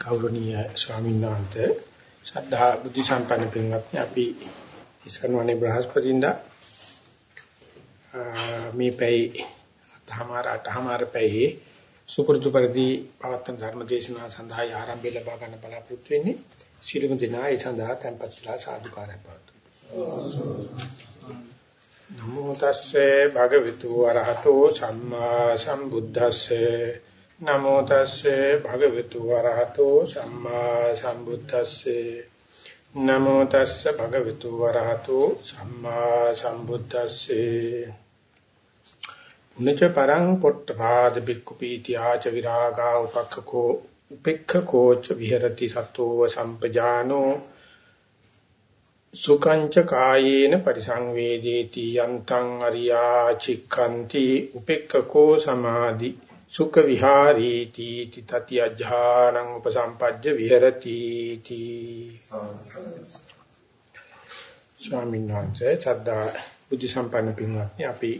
ගෞරවනීය ස්වාමීන් වහන්සේ ශ්‍රද්ධා බුද්ධ සම්පන්න පින්වත්නි අපි ඉස්කන්වනේ බ්‍රහස්පතින්දා මේ පැයි අතහමාර අටහමාර පැයි සුපුරුදු පරිදි පවත්වන ධර්ම දේශනාව සඳහා ආරම්භය ලබා ගන්න බලාපොරොත්තු වෙන්නේ. ශිළුම දිනා ඒ සඳහා tempත් වෙලා සාදුකාරය පවතුන නමෝ තස්සේ භගවතු වරහතෝ සම්මා සම්බුද්දස්සේ නමෝ තස්සේ භගවතු වරහතෝ සම්මා සම්බුද්දස්සේ. නමෝ තස්සේ භගවතු වරහතෝ සම්මා සම්බුද්දස්සේ. උනච පරං පොට්ටපාද බික්කු පීති ආච විරාගා උපක්ඛකෝ උපෙක්ඛකෝච විහෙරති සතෝව සම්පජානෝ. සුකංච කායේන පරිසංවේදේති යන්තං අරියා චික්ඛන්ති උපෙක්ඛකෝ සමාධි. සුඛ විහාරීති තති අජ්ජානං උපසම්පජ්ජ විහෙරති තී ස්වාමීන් වහන්සේ සද්දා බුද්ධ සම්පන්න පින්වත්නි අපි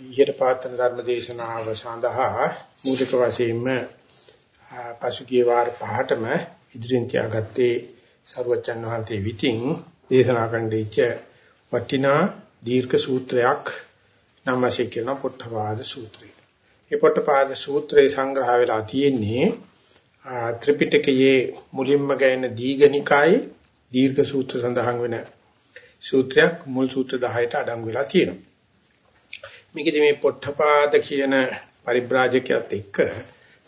ඊට පාතන ධර්ම දේශනාව සඳහා මූලික වශයෙන්ම පසුගිය වාර පහටම ඉදිරියෙන් තියාගත්තේ සරුවචන් වහන්සේ විතින් දේශනා කරන්න ඉච්ච වටිනා දීර්ඝ සූත්‍රයක් නම් වශයෙන් කියන පොට්ටපාද සූත්‍රය. මේ පොට්ටපාද සූත්‍රයේ සංග්‍රහ වෙලා තියෙන්නේ ත්‍රිපිටකයේ මුලින්ම ගැයෙන දීඝනිකායේ දීර්ඝ සූත්‍ර සඳහන් වෙන සූත්‍රයක් මුල් සූත්‍ර 10ට අඩංගු වෙලා තියෙනවා. මේකදී මේ පොට්ටපාද කියන පරිබ්‍රාජකයාත් එක්ක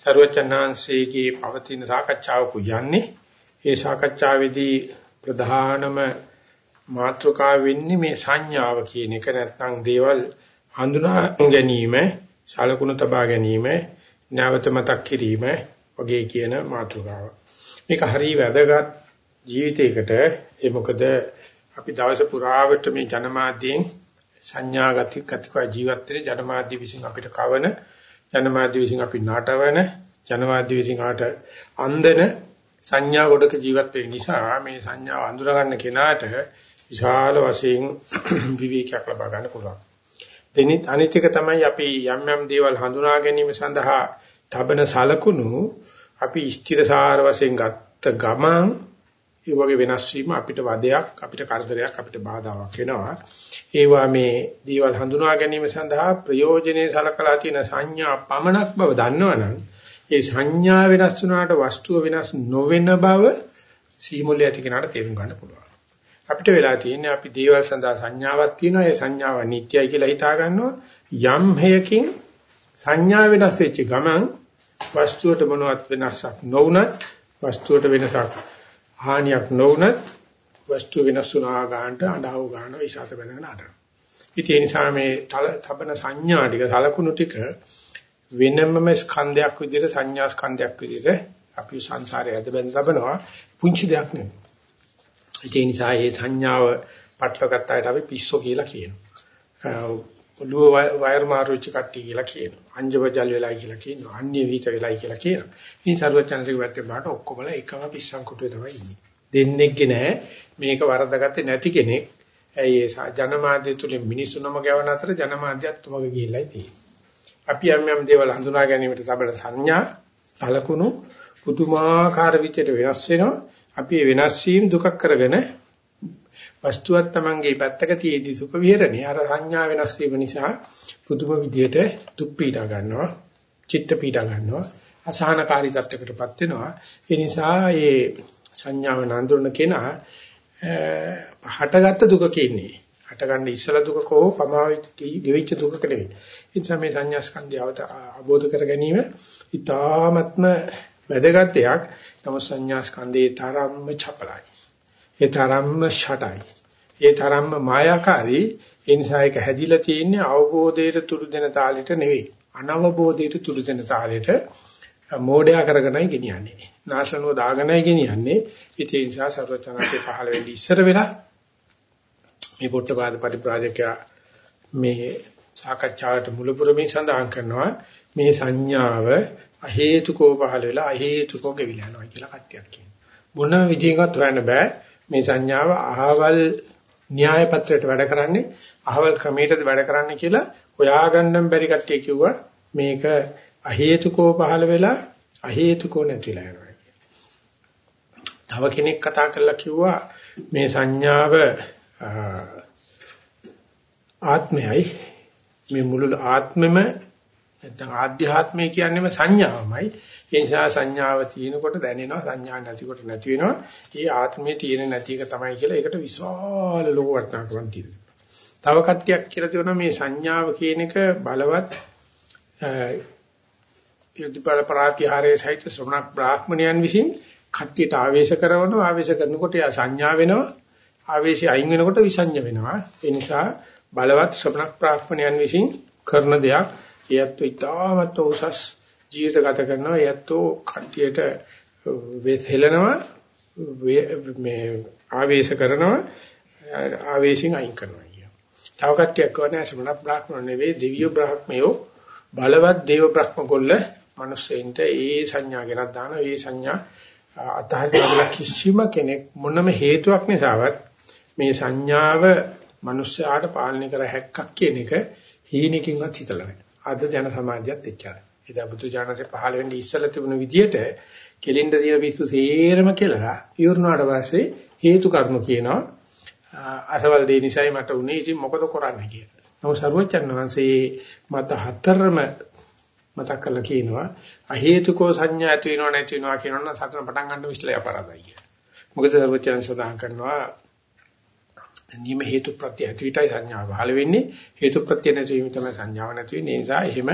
ਸਰවචන්නාංශයේ පවතින සාකච්ඡාවක යන්නේ ඒ සාකච්ඡාවේදී ප්‍රධානම මාතෘකාව වෙන්නේ මේ සංඥාව කියන එක නැත්නම් දේවල් හඳුනා ගැනීම, ශලකුණු තබා ගැනීම, නැවත මතක් කිරීම වගේ කියන මාතෘකාව. මේක හරිය වැදගත් ජීවිතයකට ඒ මොකද අපි දවස පුරාවට මේ ජනමාධ්‍යයෙන් සංඥාගත කතික ජීවත් වෙන ජනමාධ්‍ය විසින් අපිට කවන ජනමාධ්‍ය විසින් අපි නටවන ජනමාධ්‍ය විසින් ආට අන්දන සංඥා ගොඩක ජීවත් වෙන නිසා මේ සංඥාව අඳුර ගන්න කෙනාට විශාල වශයෙන් විවේකයක් ලබා ගන්න පුළුවන්. දෙනිත් අනිත් එක තමයි අපි යම් යම් දේවල් හඳුනා ගැනීම සඳහා තබන සලකුණු අපි ස්ථිරසාර වශයෙන් ගත්ත ගමන් ඒ වගේ වෙනස් වීම අපිට වදයක් අපිට කරදරයක් අපිට බාධාවක් වෙනවා. ඒවා මේ දේවල් හඳුනා ගැනීම සඳහා ප්‍රයෝජනේ සලකලා තියෙන සංඥා පමණක් බව දන්නවනම් ඒ සංඥා වෙනස් වුණාට වස්තුව වෙනස් නොවන බව සීමුලිය ඇති කෙනාට තේරුම් ගන්න පුළුවන්. අපිට වෙලා තියෙන්නේ අපි දේවල් සඳහා සංඥාවක් තියෙනවා ඒ සංඥාව නිට්ටයයි කියලා හිතා ගන්නවා යම් හේයකින් සංඥා වෙනස් වෙච්ච ගමන් වස්තුවට මොනවත් වෙනසක් නොවුනත් වස්තුවට වෙනසක් හානියක් නොවුනත් වස්තු වෙනස් වුණා ගන්නට අඬව ගන්න විශ්වාස බඳගෙන අඬන. ඉතින් ඒ නිසා මේ තබන සංඥා ටික සලකුණු ටික වෙනමම ස්කන්ධයක් විදිහට සංඥා ස්කන්ධයක් විදිහට අපි සංසාරයේ ඇද බැඳ තබනවා පුංචි දෙයක් නෙවෙයි. ඒ නිසා මේ සංඥාව පටලගත්තාට අපි පිස්සෝ කියලා කියනවා. ඔළුව වයර් මාරුච්ච කට්ටිය කියලා කියනවා. අංජබජල් වෙලයි කියලා කියනවා. අන්‍ය විත වෙලයි කියලා කියනවා. ඉතින් සරුවචනසික පැත්තේ බලට ඔක්කොමලා එකම පිස්සන් කොටුවේ තමයි ඉන්නේ. දෙන්නේක්ගේ නැහැ මේක වරදගත්තේ නැති කෙනෙක්. ඒ ජනමාධ්‍ය තුලින් මිනිස්සු නම ගැවන අතර ජනමාධ්‍යත් තුමග ගිහිල්ලායි තියෙන්නේ. අපි යම් යම් දේවල් හඳුනා ගැනීමට තබන සංඥා, සලකුණු පුදුමාකාර විදිහට වෙනස් වෙනවා. අපි වෙනස් වීම දුකක් කරගෙන වස්තුවක් Tamange පැත්තක තියේදී සුඛ විහරණේ අර සංඥා වෙනස් වීම නිසා පුදුම විදියට දුක් පීඩා ගන්නවා චිත්ත පීඩා ගන්නවා අසහනකාරී තත්යකටපත් වෙනවා. ඒ නිසා මේ සංඥාව නඳුරන කෙනා හටගත්තු දුකක ඉන්නේ. හටගන්න ඉස්සලා දුකකෝ පමාවිච්ච ගෙවිච්ච දුකක නෙවෙයි. ඒ නිසා මේ සංඥා ස්කන්ධය අවබෝධ කර ගැනීම ඊ타ත්ම වැදගත් දෙයක්. නම සංඥා ස්කන්ධේ තරම්ම චපලයි. ඒ තරම්ම ෂටයි. ඒ තරම්ම මායාකාරී. ඒ නිසා ඒක හැදිලා තියෙන්නේ අවබෝධයට තුරු දෙන තාලෙට නෙවෙයි. අනවබෝධයට තුරු දෙන තාලෙට මෝඩයා කරගෙනයි ගෙනියන්නේ. නාශනෝ දාගෙනයි ගෙනියන්නේ. ඒ නිසා සර්වචනාසේ පහළ වෙන්නේ ඉස්සර වෙලා මේ පොට්ටපාද පරිබ්‍රාජකයා මේ සාකච්ඡාවට මුලපුරමින් සඳහන් කරනවා මේ සංඥාව අහේතුකෝ පහළ වෙලා අහේතුකෝ ගෙවිලා යනවා කියලා කට්ටියක් කියනවා. මොන විදිහකට හොයන්න බෑ මේ සංඥාව අහවල් න්‍යාය පත්‍රයට වැඩ කරන්නේ අහවල් ක්‍රමයටද වැඩ කරන්නේ කියලා හොයාගන්නම් බැරි කට්ටිය කිව්වා මේක අහේතුකෝ පහළ වෙලා අහේතුකෝ නැතිලා යනවා. තව කෙනෙක් කතා කරලා කිව්වා මේ සංඥාව ආත්මයයි මේ මුළු ආත්මෙම නැත්නම් ආධ්‍යාත්මය කියන්නේම සංඥාවමයි. ඒ නිසා සංඥාව තියෙනකොට දැනෙනවා සංඥා නැතිකොට නැති වෙනවා. ඒ ආත්මයේ තියෙන නැති එක තමයි කියලා ඒකට විශාල ලෝක වටනකමක් තියෙනවා. තව කට්ටියක් කියලා තියෙනවා මේ සංඥාව කියන එක බලවත් ඉර්ධිපල ප්‍රාතිහාරයේ සහිත ශ්‍රමණ බ්‍රාහ්මණයන් විසින් කට්ටියට ආවේශ කරනවා ආවේශ කරනකොට යා සංඥා වෙනවා ආවේශය අයින් වෙනකොට විසඤ්ඤ වෙනවා ඒ නිසා බලවත් ශ්‍රමණ බ්‍රාහ්මණයන් විසින් කරන දෙයක් එයත් ඉතාමත් උසස් ජීවිත ගත කරනවා එයත් කට්ටියට හෙලනවා මේ ආවේශ කරනවා ආවේශයෙන් අයින් කරනවා කියන. තව කට්ටියක් කවනේ ශ්‍රමණ බ්‍රාහ්මණ නෙවෙයි දෙවියෝ බ්‍රාහ්මණයෝ බලවත් දේව බ්‍රහ්ම කොල්ල මිනිස්සෙන්ට ඒ සංඥා ගෙනත් දාන ඒ සංඥා අතහරිනවා කිසිම කෙනෙක් මොනම හේතුවක් නිසාවත් මේ සංඥාව මිනිස්යාට පාලනය කර හැක්කක් කියන එක හීනකින්වත් හිතලා නැහැ. අද ජන සමාජයත් එච්චරයි. ඒ බුදු ජානකේ පහළ වෙන්නේ ඉස්සලා තිබුණ විදියට කෙලින්ද තියෙන පිස්සු සේරම කියලා ඉවරනාට පස්සේ හේතු කර්ම කියනවා. අසවල් දේ නිසායි මට උනේ ඉතින් මොකද කරන්නේ කියලා. නමුත් සර්වචන් වහන්සේ මත හතරම මතක් කරලා කියනවා අහේතුකෝ සංඥා ඇති වෙනව නැති වෙනවා කියනවනම් සතර පටන් ගන්න විශ්ලය අපරාධයි කියලා. මොකද සර්වචන් සදාන් කරනවා නියම හේතු ප්‍රත්‍ය ඇතිවිතයි සංඥාව පහළ වෙන්නේ. හේතු ප්‍රත්‍ය නැති වීම තමයි සංඥාව නැති වෙන්නේ. ඒ නිසා එහෙම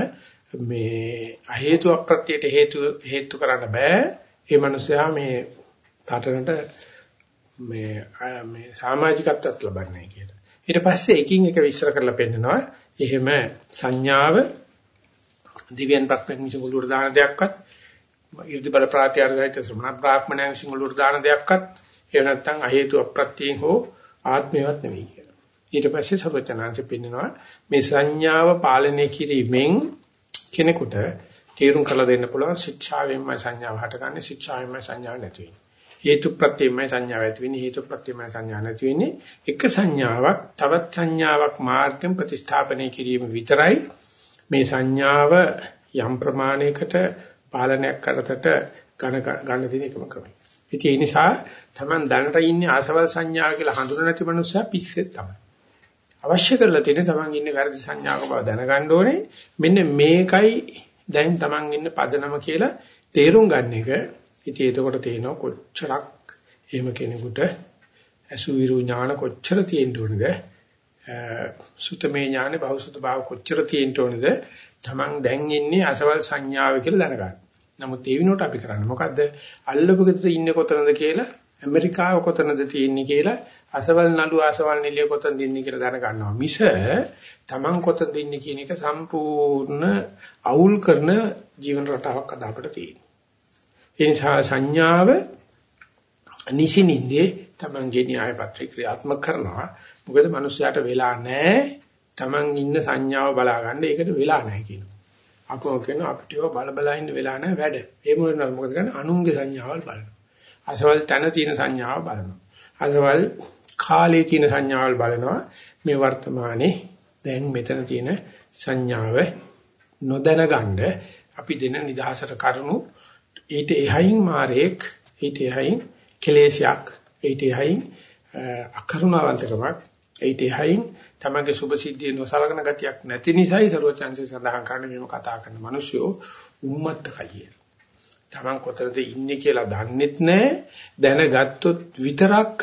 මේ අහේතු අප්‍රත්‍යයට හේතු හේතු කරන්න බෑ. ඒ මනුස්සයා මේ තාටනට මේ මේ සමාජිකත්වයක් ලබන්නේ කියලා. ඊට පස්සේ එකින් එක විස්තර කරලා පෙන්නනවා. එහෙම සංඥාව දිව්‍යන් බ්‍රහ්මයන් විසින් උළුර දාන දෙයක්වත් 이르දි බල ප්‍රාත්‍යාරයිත ශ්‍රමණ බ්‍රාහ්මණයන් විසින් උළුර දාන දෙයක්වත් එහෙම නැත්නම් අහේතු අප්‍රත්‍යයෙන් හෝ ආත්මයවත් නෙවෙයි කියලා. ඊට පස්සේ සර්වචනාංශ පෙන්නනවා මේ සංඥාව පාලනය කිරීමෙන් කෙනෙකුට තීරුම් කළ දෙන්න පුළුවන් ශික්ෂාවෙන්ම සංඥාව හටගන්නේ ශික්ෂාවෙන්ම සංඥාව නැති වෙන්නේ. හේතු ප්‍රත්‍යයෙන්ම සංඥාව ඇති වෙන්නේ හේතු ප්‍රත්‍යයෙන්ම සංඥා නැති වෙන්නේ. එක සංඥාවක් තවත් සංඥාවක් මාර්ගයෙන් ප්‍රතිස්ථාපනය කිරීම විතරයි මේ සංඥාව යම් ප්‍රමාණයකට පාලනයක් කරතට ගණ ගන්න තියෙන එකම ක්‍රමය. ඉතින් ඒ නිසා Taman දැනට ඉන්නේ ආසවල් සංඥාව කියලා හඳුන නැති මනුස්සයා පිස්සෙත් තමයි. අවශ්‍ය කරලා තියෙන්නේ Taman ඉන්නේ වැරදි සංඥාවක බව දැනගන්න ඕනේ. මෙන්න මේකයි දැන් Taman ඉන්න පදනම කියලා තේරුම් ගන්න එක. ඉතින් එතකොට තේනවා කොච්චරක් එහෙම කෙනෙකුට අසුවිරු ඥාන කොච්චර තියෙන්න ඕනද? සුතමේ ඥානේ බහුසුත භාව කොච්චර තියෙන්න ඕනද? Taman දැන් ඉන්නේ අසවල් සංඥාව කියලා දැනගන්න. නමුත් ඒ විනෝට අපි කරන්නේ මොකද්ද? අල්ලපු ගෙදර ඉන්නේ කොතනද කියලා ඇමරිකාව කොතනද තියෙන්නේ කියලා අසවල් නළු අසවල් නිලිය කොතනද ඉන්නේ කියලා දැනගන්නවා. මිස Taman කොතනද ඉන්නේ කියන එක සම්පූර්ණ අවුල් කරන ජීවන රටාවක් අද අපිට තියෙනවා. ඒ නිසා සංඥාව නිසිනින්දේ Tamanගේ න්‍යාය පත්‍රය ක්‍රියාත්මක කරනවා. මොකද මිනිස්යාට වෙලා නැහැ. Taman ඉන්න සංඥාව බලා ගන්න ඒකට වෙලා නැහැ කියනවා. අපෝ කියන අපිට ඒවා බල බල ඉන්න වෙලා නැහැ වැඩ. ඒ මොකද මොකද කරන්නේ? අනුන්ගේ සංඥාවල් බලනවා. අසවල් තන තියෙන සංඥාව බලනවා. අසවල් කාලේ තියෙන සංඥාවල් බලනවා. මේ වර්තමානයේ දැන් මෙතන තියෙන සංඥාව නොදැන ගන්න අපි දෙන නිදහසට කරුණු ඊට එහයින් මාරේක් ඊට එහයින් කෙලේශයක් ඊට එහයින් අකරුණාවන්තකමක් ඊට එහයින් තමගේ සුභ සිද්ධිය නොසලකන ගතියක් නැති නිසායි සරුවචාන්සේ සඳහන් කරන්නේ මේව කතා කරන මිනිස්සු උම්මත්තකයි. තමන් කොතනද ඉන්නේ කියලා දන්නෙත් නැහැ. දැනගත්තොත් විතරක්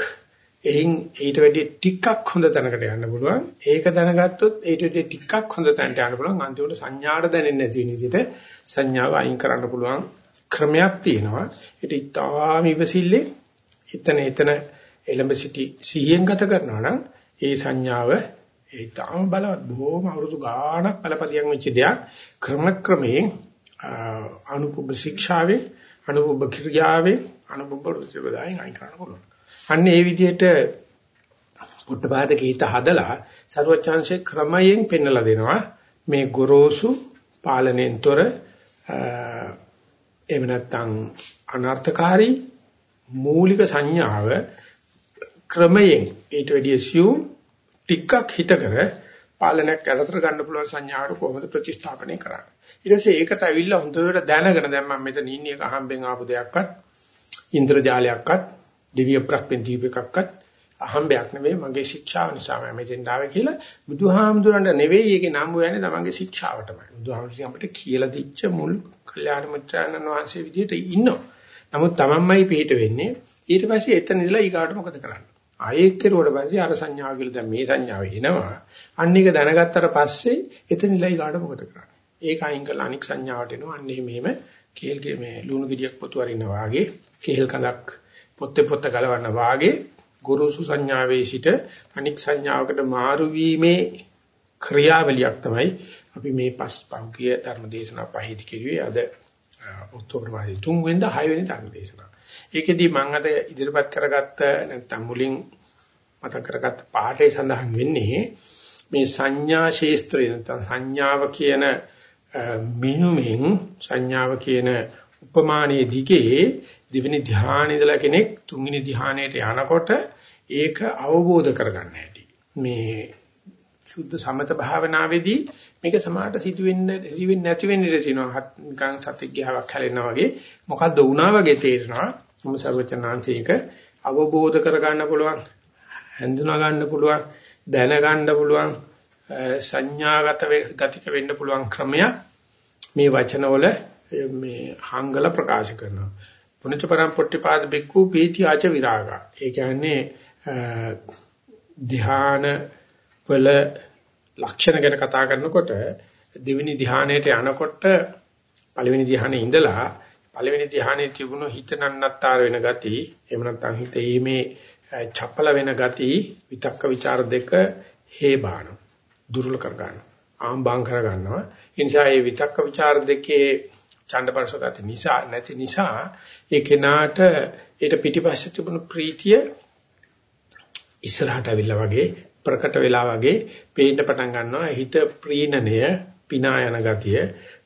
එයින් ඊට වැඩි ටිකක් හොඳ තැනකට යන්න පුළුවන්. ඒක දැනගත්තොත් ඊට වැඩි ටිකක් හොඳ තැනට යන්න පුළුවන්. අන්තිමට සංඥාට දැනෙන්නේ නැති වෙන විදිහට සංඥාව අයින් කරන්න පුළුවන් ක්‍රමයක් තියෙනවා. ඒක ඉතාම ඉවසිල්ලේ එතන එතන එලඹ සිටි සිහියෙන් ගත කරනවා නම් ඒ සංඥාව ඒ තාම බලවත් බොහොම අවුරුදු ගාණක් පළපතියක් වෙච්ච දෙයක් ක්‍රම ක්‍රමයෙන් අනුපුබ්බ ශික්ෂාවේ අනුපුබ්බ ක්‍රියාවේ අනුපුබ්බ රුචිවදායින් අයින් කරන්න පුළුවන්. අන්න ඒ විදිහට පුට්ටපාද කීත හදලා සරුවචාන්සේ ක්‍රමයෙන් පෙන්වලා දෙනවා මේ ගොරෝසු පාලනෙන්තර එහෙම නැත්නම් අනර්ථකාරී මූලික සංඥාව ක්‍රමයෙන් ඊට වැඩිය සියුම් ටිකක් හිත කර පාලනයක් යටතට ගන්න පුළුවන් සංඥාවට කොහොමද ප්‍රතිස්ථාපනය කරන්නේ. ඊට පස්සේ ඒකට ඇවිල්ලා හොඳට දැනගෙන දැන් මම මෙතන ඉන්නේ එක අහම්බෙන් ආපු දෙයක්වත් ඉන්ද්‍රජාලයක්වත් දිව්‍ය ප්‍රඥා දීපකක්වත් අහම්බයක් නෙවෙයි මගේ ශික්ෂාව නිසා මම මෙතෙන් ආවේ කියලා බුදුහාමුදුරන්ට නෙවෙයි ඒකේ නම් හොයන්නේ තමන්ගේ ශික්ෂාවටමයි. බුදුහාමුදුරන් අපිට කියලා දීච්ච මුල් කල්යාණ මිත්‍රාණන් වහන්සේ විදිහට ඉන්නවා. නමුත් තමන්මයි පිට වෙන්නේ. ඊට පස්සේ එතන ඉඳලා ඊගාට මොකද කරන්නේ? ආයෙ කෙරුවට පස්සේ අර සංඥාව කියලා දැන් මේ සංඥාව එනවා. අන්න එක දැනගත්තට පස්සේ එතන ඉඳලා ඊගාට මොකද කරන්නේ? ඒක අයින් කරලා අනික් සංඥාවට එනවා. අන්න එහෙම කේල්ගේ මේ ලුණු ගෙඩියක් පොතු වරින්න වාගේ කේල් කඳක් පොත්තේ පොත්ත ගලවන්න වාගේ ගුරුසු සංඥාවේ සිට අනික් සංඥාවකට මාරු වීමේ ක්‍රියාවලියක් තමයි අපි මේ පස් පෞකිය ධර්ම දේශනා පහේදී කිරුවේ අද ඔක්තෝබර් මාසයේ 3 වෙනිදා 6 වෙනි ධර්ම දේශනාව. ඒකෙදී මම අද ඉදිරිපත් කරගත්ත නැත්නම් මුලින් මතක් කරගත්ත පාඩේ සඳහන් වෙන්නේ මේ සංඥා ශේස්ත්‍රය නැත්නම් සංඥාව කියන මිනුමෙන් සංඥාව කියන උපමානයේ දිගේ දෙවෙනි ධ්‍යානෙ ඉඳලා කෙනෙක් තුන්වෙනි ධ්‍යානයට යනකොට ඒක අවබෝධ කරගන්න හැටි. මේ සුද්ධ සමත භාවනාවේදී මේක සමාහට සිදුවෙන්න සිදුවෙන්නේ නැති වෙන්න ඉඩ තියෙනවා. නිකන් සතෙක් ගහවක් හැලෙනවා වගේ මොකද්ද වුණා වගේ තේරෙනවා. මොම සර්වචනාංශයක අවබෝධ කරගන්න පුළුවන්, හඳුනා ගන්න පුළුවන්, දැන ගන්න පුළුවන්, සංඥාගත ගතික වෙන්න පුළුවන් ක්‍රමය මේ වචනවල මේ හංගල ප්‍රකාශ කරනවා. පුනිත පරම්පොට්ටිපාද බික්කු පීති ආච විරාගා. ඒ කියන්නේ ධ්‍යාන වල ලක්ෂණ ගැන කතා කරනකොට දෙවෙනි ධ්‍යානයට යනකොට පළවෙනි ධ්‍යානයේ ඉඳලා පළවෙනි ධ්‍යානයේ තිබුණු හිත නන්නත්තර වෙන ගති එහෙම නැත්නම් හිතීමේ චපල වෙන ගති විතක්ක ਵਿਚාර දෙක හේබාන දුර්වල කර ගන්න ආම්බාම් කර ගන්නවා. ඒ නිසා මේ විතක්ක ਵਿਚාර දෙකේ ඡණ්ඩපරස ගති නිසා නැති නිසා ඒ කෙනාට ඊට පිටිපස්සේ තිබුණු ප්‍රීතිය ඉස්සරහට අවිලා වගේ ප්‍රකට වෙලා වගේ පේන්න පටන් ගන්නවා. හිත ප්‍රීණණය පිනා යන ගතිය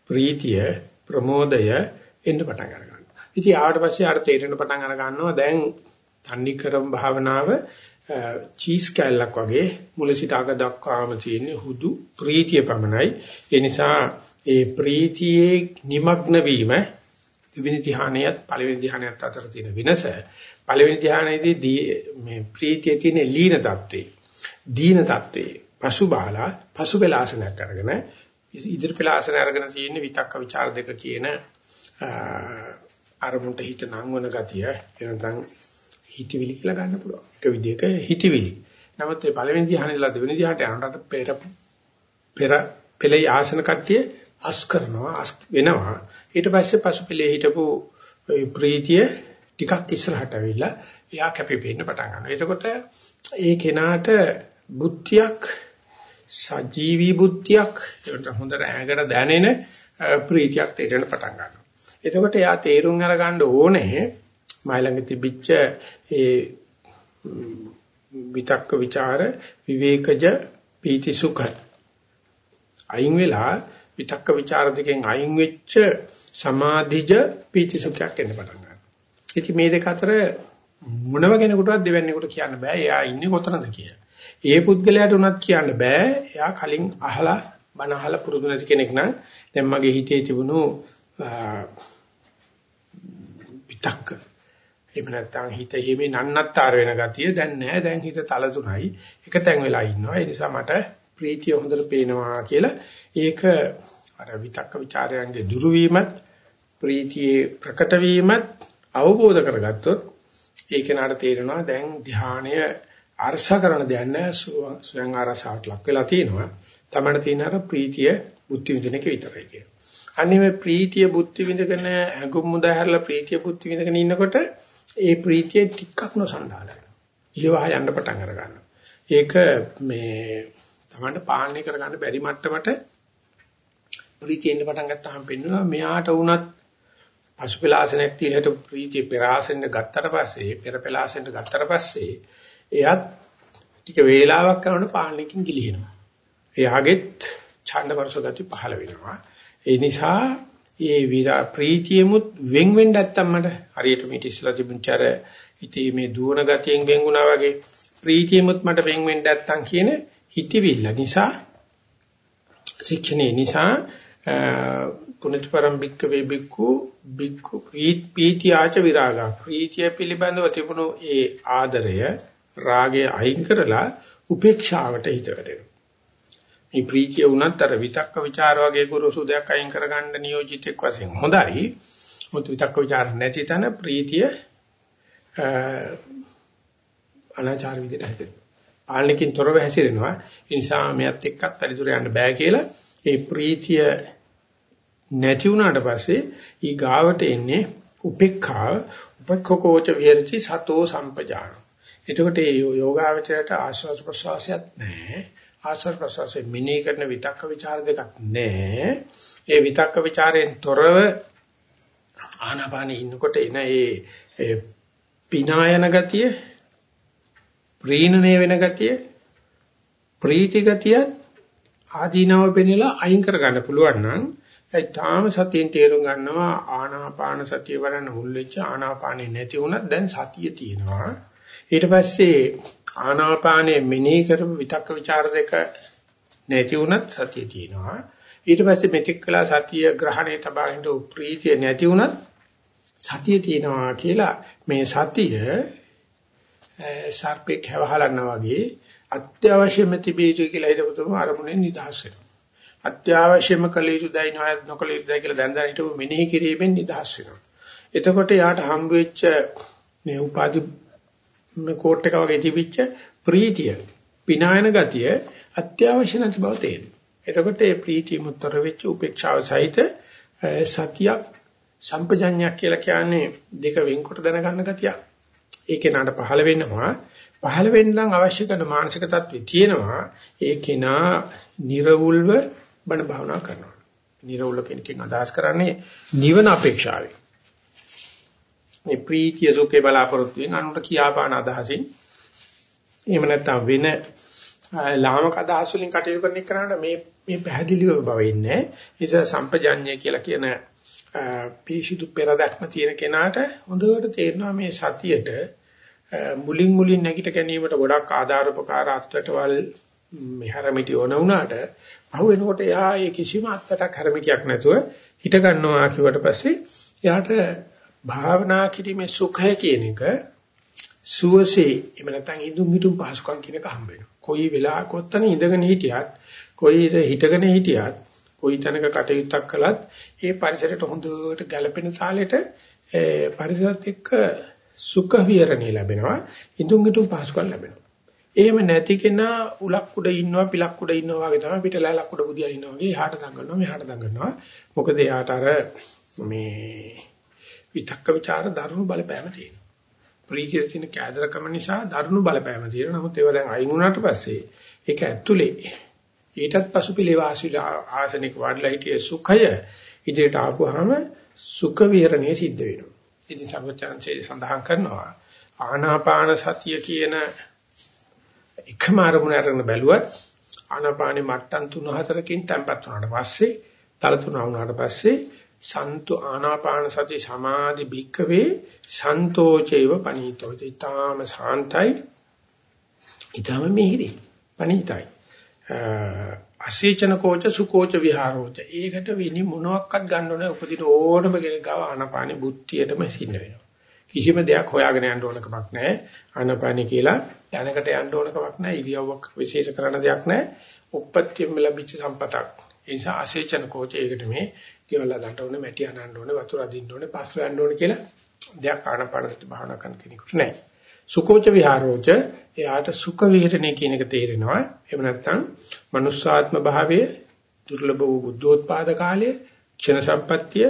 ප්‍රීතිය ප්‍රමෝදය එන්න පටන් ගන්නවා. ඉතින් ආවට පස්සේ ආට තේරෙන පටන් අර ගන්නවා දැන් තන්නි කරම් භාවනාව චීස් කැල්ලක් වගේ මුල සිට අග දක්වාම තියෙන හුදු ප්‍රීතිය පමණයි. ඒ නිසා ඒ ප්‍රීතියේ নিমগ্ন වීම දෙවෙනි ධ්‍යානයත් පළවෙනි ධ්‍යානයත් අතර තියෙන වෙනස පළවෙනි ධ්‍යානයේදී මේ ප්‍රීතියේ තියෙන ලීන தત્වේ දීන தત્වේ පසුබාලා පසුබලාසනයක් අරගෙන ඉදිරි පලාසන අරගෙන තියෙන විතක්ක ਵਿਚාර දෙක කියන අරමුණට හිත නංවන ගතිය එනනම් හිතවිලි කියලා ගන්න පුළුවන්. එක විදිහක හිතවිලි. නමුත් මේ පළවෙනි ධ්‍යානෙලා දෙවෙනි ධ්‍යානට යනකොට පෙර පෙර පෙළේ ආසන කට්ටිය අස් කරනවා අස් වෙනවා. ඊට පස්සේ පසුපෙළේ හිටපු ප්‍රීතිය ටිකක් ඉස්සරහට ඇවිල්ලා එයා කැපිපෙන්න පටන් ගන්නවා. එතකොට ඒ කෙනාට බුද්ධියක් සජීවී බුද්ධියක් ඒකට හොඳට ඈකට දැනෙන ප්‍රීතියක් තේරෙන්න පටන් ගන්නවා. එතකොට යා තේරුම් අරගන්න ඕනේ මයි ළඟ තිබිච්ච ඒ විතක්ක ਵਿਚාර විවේකජ පීති සුඛ අයින් වෙලා විතක්ක ਵਿਚාර දෙකෙන් අයින් වෙච්ච සමාධිජ පීති සුඛයක් එන්න පටන් ගන්නවා. ඉතින් මේ දෙක අතර මොනම කෙනෙකුටවත් දෙවන්නේකට කියන්න බෑ. එයා ඉන්නේ කොතනද කියලා. ඒ පුද්ගලයාට උනත් කියන්න බෑ. එයා කලින් අහලා බණ අහලා පුරුදු නැති කෙනෙක් නම් දැන් මගේ හිතේ තිබුණු පිටක්ක එහෙම නැත්නම් හිත හිමේ නන්නත්තර වෙන ගතිය දැන් නැහැ. දැන් හිත තල තුනයි. එක තැන් වෙලා ඉන්නවා. ඒ නිසා මට ප්‍රීතිය හොඳට පේනවා කියලා ඒක අර විතක්ක ਵਿਚාරයන්ගේ දුරු වීමත් ප්‍රීතියේ ප්‍රකට වීමත් අවබෝධ කරගත්තොත් ඒ කෙනාට තේරෙනවා දැන් ධානය අර්ශ කරන දෙයක් නෑ ස්වයං ආරසාවට ලක් වෙලා තියෙනවා. තමන්න තියෙන අර ප්‍රීතිය බුද්ධ විඳින එක විතරයි කියන්නේ. අනිත් මේ ප්‍රීතිය බුද්ධ විඳගෙන අඟුම් මුදාහැරලා ප්‍රීතිය බුද්ධ විඳගෙන ඉන්නකොට ඒ ප්‍රීතිය ටිකක් නොසන්ඩාලයි. ඊවහ යන්න පටන් අර ගන්නවා. ඒක මේ තමන්න පාලනය කරගන්න බැරි මට්ටමට ප්‍රීතියෙන් පටන් ගත්තාම පෙන්වනවා මෙයාට වුණත් පසුපලාසනයක් තියලට ප්‍රීතිය පෙරාසෙන්න ගත්තට පස්සේ පෙරපලාසෙන්න ගත්තට පස්සේ එයත් ටික වේලාවක් යනකොට පාලනකින් ගිලිහෙනවා. එයාගෙත් ඡන්ද වර්ෂ ගති පහළ වෙනවා. ඒ නිසා මේ විරා ප්‍රීතියමුත් වෙන් වෙන්න නැත්තම් මට හරියට මේ ඉස්සලා තිබුණචර ඉතී මේ දුවන ගතියෙන් වෙන් වුණා වගේ ප්‍රීතියමුත් මට වෙන් වෙන්න නැත්තම් කියන හිතවිල්ල නිසා ශික්ෂණේ නිසා පුනිච්පරම් බික්ක වේ බික්කු බික්කු පීති ආච විරාගා ප්‍රීතිය පිළිබඳව තිබුණු ඒ ආදරය රාගය අයින් කරලා උපේක්ෂාවට හිත වැඩෙනවා. මේ ප්‍රීතිය වුණත් අර විතක්ක ਵਿਚාර වගේ ගුරුසු දෙයක් අයින් කරගන්න නියෝජිතෙක් වශයෙන් හොඳයි. මුත් විතක්ක ਵਿਚාර නැති තැන ප්‍රීතිය අනාචාර විදිහට හැදෙනවා. පාලනකින් තොරව හැසිරෙනවා. ඒ නිසා මෙයත් එක්කත් පරිතුර යන්න බෑ කියලා ඒ ප්‍රීතිය නැති වුණාට පස්සේ ඊ ගාවට එන්නේ උපේක්ඛාව උපක්ඛෝච විහෙරති සතෝ සම්පජාන. එතකොට මේ යෝගාවචරයට ආශ්වාස ප්‍රශ්වාසයත් නැහැ. ආශ්‍රව ප්‍රසවාසයේ මිනී කරන විතක්ක ਵਿਚාර දෙකක් නැහැ. ඒ විතක්ක ਵਿਚාරයෙන් තොරව ආනාපානෙ ඉන්නකොට එන ඒ පිනායන ගතිය, ප්‍රීණණය වෙන ගතිය, ප්‍රීති ගතිය ආදීනව පෙන්නලා අයින් කර ගන්න පුළුවන් නම් ඒ තාම සතියෙන් තේරුම් ගන්නවා ආනාපාන සතිය වරන හුල් වෙච්ච ආනාපානෙ නැති වුණත් දැන් සතිය තියෙනවා. ඊට පස්සේ ආනාපානේ මෙනෙහි කරපු විතක්ක ਵਿਚාර දෙක නැති වුණත් සතිය තියෙනවා ඊට පස්සේ මෙතික් කළා සතිය ග්‍රහණය තබාගෙන ප්‍රීතිය නැති වුණත් සතිය තියෙනවා කියලා මේ සතිය සර්පෙක් හැවහලනවා වගේ අත්‍යවශ්‍යම තිබීතු කියලා හිතපතුම අරමුණෙන් නිදහස් වෙනවා අත්‍යවශ්‍යම කළ යුතු දයි නොකළ යුතු දයි කියලා දැන් දැන් හිටව මෙනෙහි කිරීමෙන් නිදහස් වෙනවා. එතකොට යාට හම්බ වෙච්ච මේ උපාදි මේ කෝට් එක වගේ තිබිච්ච ප්‍රීතිය, පිනායන ගතිය අත්‍යවශ්‍ය නැති බව තේරෙනවා. එතකොට මේ ප්‍රීතිය මුතර වෙච්ච උපේක්ෂාව සහිත සතියක් සම්පජඤ්ඤයක් කියලා කියන්නේ දෙක වෙන්කොට දැනගන්න ගතියක්. ඒකේ නාට පහළ වෙනවා. පහළ වෙන්න නම් අවශ්‍ය කරන මානසික තත්ත්වය තියෙනවා. ඒකේනා නිර්වුල්ව බණ භාවනා කරනවා. නිරවුල කෙනකින් අදහස් කරන්නේ නිවන අපේක්ෂාවෙන්. මේ ප්‍රීතිය සුඛේ බලාපොරොත්තු වෙන අනුන්ට කියාපාන අදහසින් එහෙම නැත්නම් වෙන ලාමක අදහස් වලින් කටයුතු කරන එකට මේ මේ පැහැදිලිව බව ඉන්නේ. නිසා සම්පජාඤ්ඤය කියලා කියන පිරිසිදු පෙරදක්ම තියෙන කෙනාට හොඳට තේරෙනවා මේ සතියට මුලින් මුලින් නැගිට ගැනීමට ගොඩක් ආධාරපකාර අත්වටවල් මෙහරමිටි ඕන වුණාට පහු වෙනකොට එයා ඒ කිසිම අත්තටක් හැරමිටියක් නැතුව හිට ගන්නවා කිව්වට පස්සේ එයාට භාවනා කිරීමේ සුඛය කියන එක සුවසේ එහෙම නැත්නම් ඉදුම් හිටුම් පහසුකම් කියන එක හම්බ වෙනවා. කොයි වෙලාවක ඔත්තන ඉඳගෙන හිටියත්, කොයි හිටගෙන හිටියත්, කොයි තැනක කටයුත්තක් කළත් ඒ පරිසරයට හොඳට ගැළපෙන තාලෙට පරිසරත් එක්ක සුඛ විහරණය ලැබෙනවා. ඉදුම් හිටුම් පහසුකම් ලැබෙනවා. එහෙම නැති කෙනා උලක් උඩ ඉන්නවා පිලක් උඩ ඉන්නවා වගේ තමයි පිටලැලක් උඩ බුදියා ඉන්නවා වගේ එහාට දඟලනවා මෙහාට දඟලනවා මොකද එයාට අර මේ විතක්ක ਵਿਚාර දරුණු බලපෑම තියෙනවා. ප්‍රීතිය තියෙන කෑදරකම නිසා දරුණු බලපෑම තියෙනවා. නමුත් ඒවා දැන් අයින් වුණාට පස්සේ ඒක ඇතුලේ ඊටත් පසුපිලේ වාසිල ආසනික වඩලා හිටියේ සුඛය ඉදිරියට ආපුවාම සුඛ විහරණය සිද්ධ වෙනවා. ඉතින් සර්වචන්සේ සඳහන් කරනවා ආනාපාන සතිය කියන එකම අරමුණ අරගෙන බැලුවත් ආනාපානේ මට්ටම් 3-4කින් තැම්පත් වුණාට පස්සේ තල තුන වුණාට පස්සේ සන්තු ආනාපාන සති සමාධි භික්කවේ සන්තෝචේව පනීතෝ ඊටාම සාන්තයි ඊටාම මිහිරි පනීතයි අසීචන කෝච සුකෝච විහාරෝච ඒකට වෙනි මොනවත් ගන්න ඕනේ උපදින ඕනම කෙනෙක් ගාව ආනාපානේ බුද්ධියටම සින්න වෙනවා කිසිම දෙයක් හොයාගෙන යන්න ඕන කමක් නැහැ. ආනපානි කියලා දැනකට යන්න ඕන කමක් නැහැ. ඉරියව්වක් විශේෂ කරන දෙයක් නැහැ. උප්පත්තියම ලැබිච්ච සම්පතක්. ඒ නිසා ආශේචන කෝච ඒකට මේ කියලා දඬ ඕනේ, මැටි අනන්න ඕනේ, වතුර අදින්න ඕනේ, පස් වෙන්න ඕනේ කියලා දෙයක් ආනපානසති භාවනා කරන කෙනෙකුට නැහැ. සුකෝච විහාරෝච එයාට සුඛ විහරණය කියන එක තේරෙනවා. එහෙම නැත්නම් මනුස්සාත්ම භාවයේ දුර්ලභ වූ බුද්ධෝත්පාද කාලයේ ක්ෂණ සම්පත්තිය,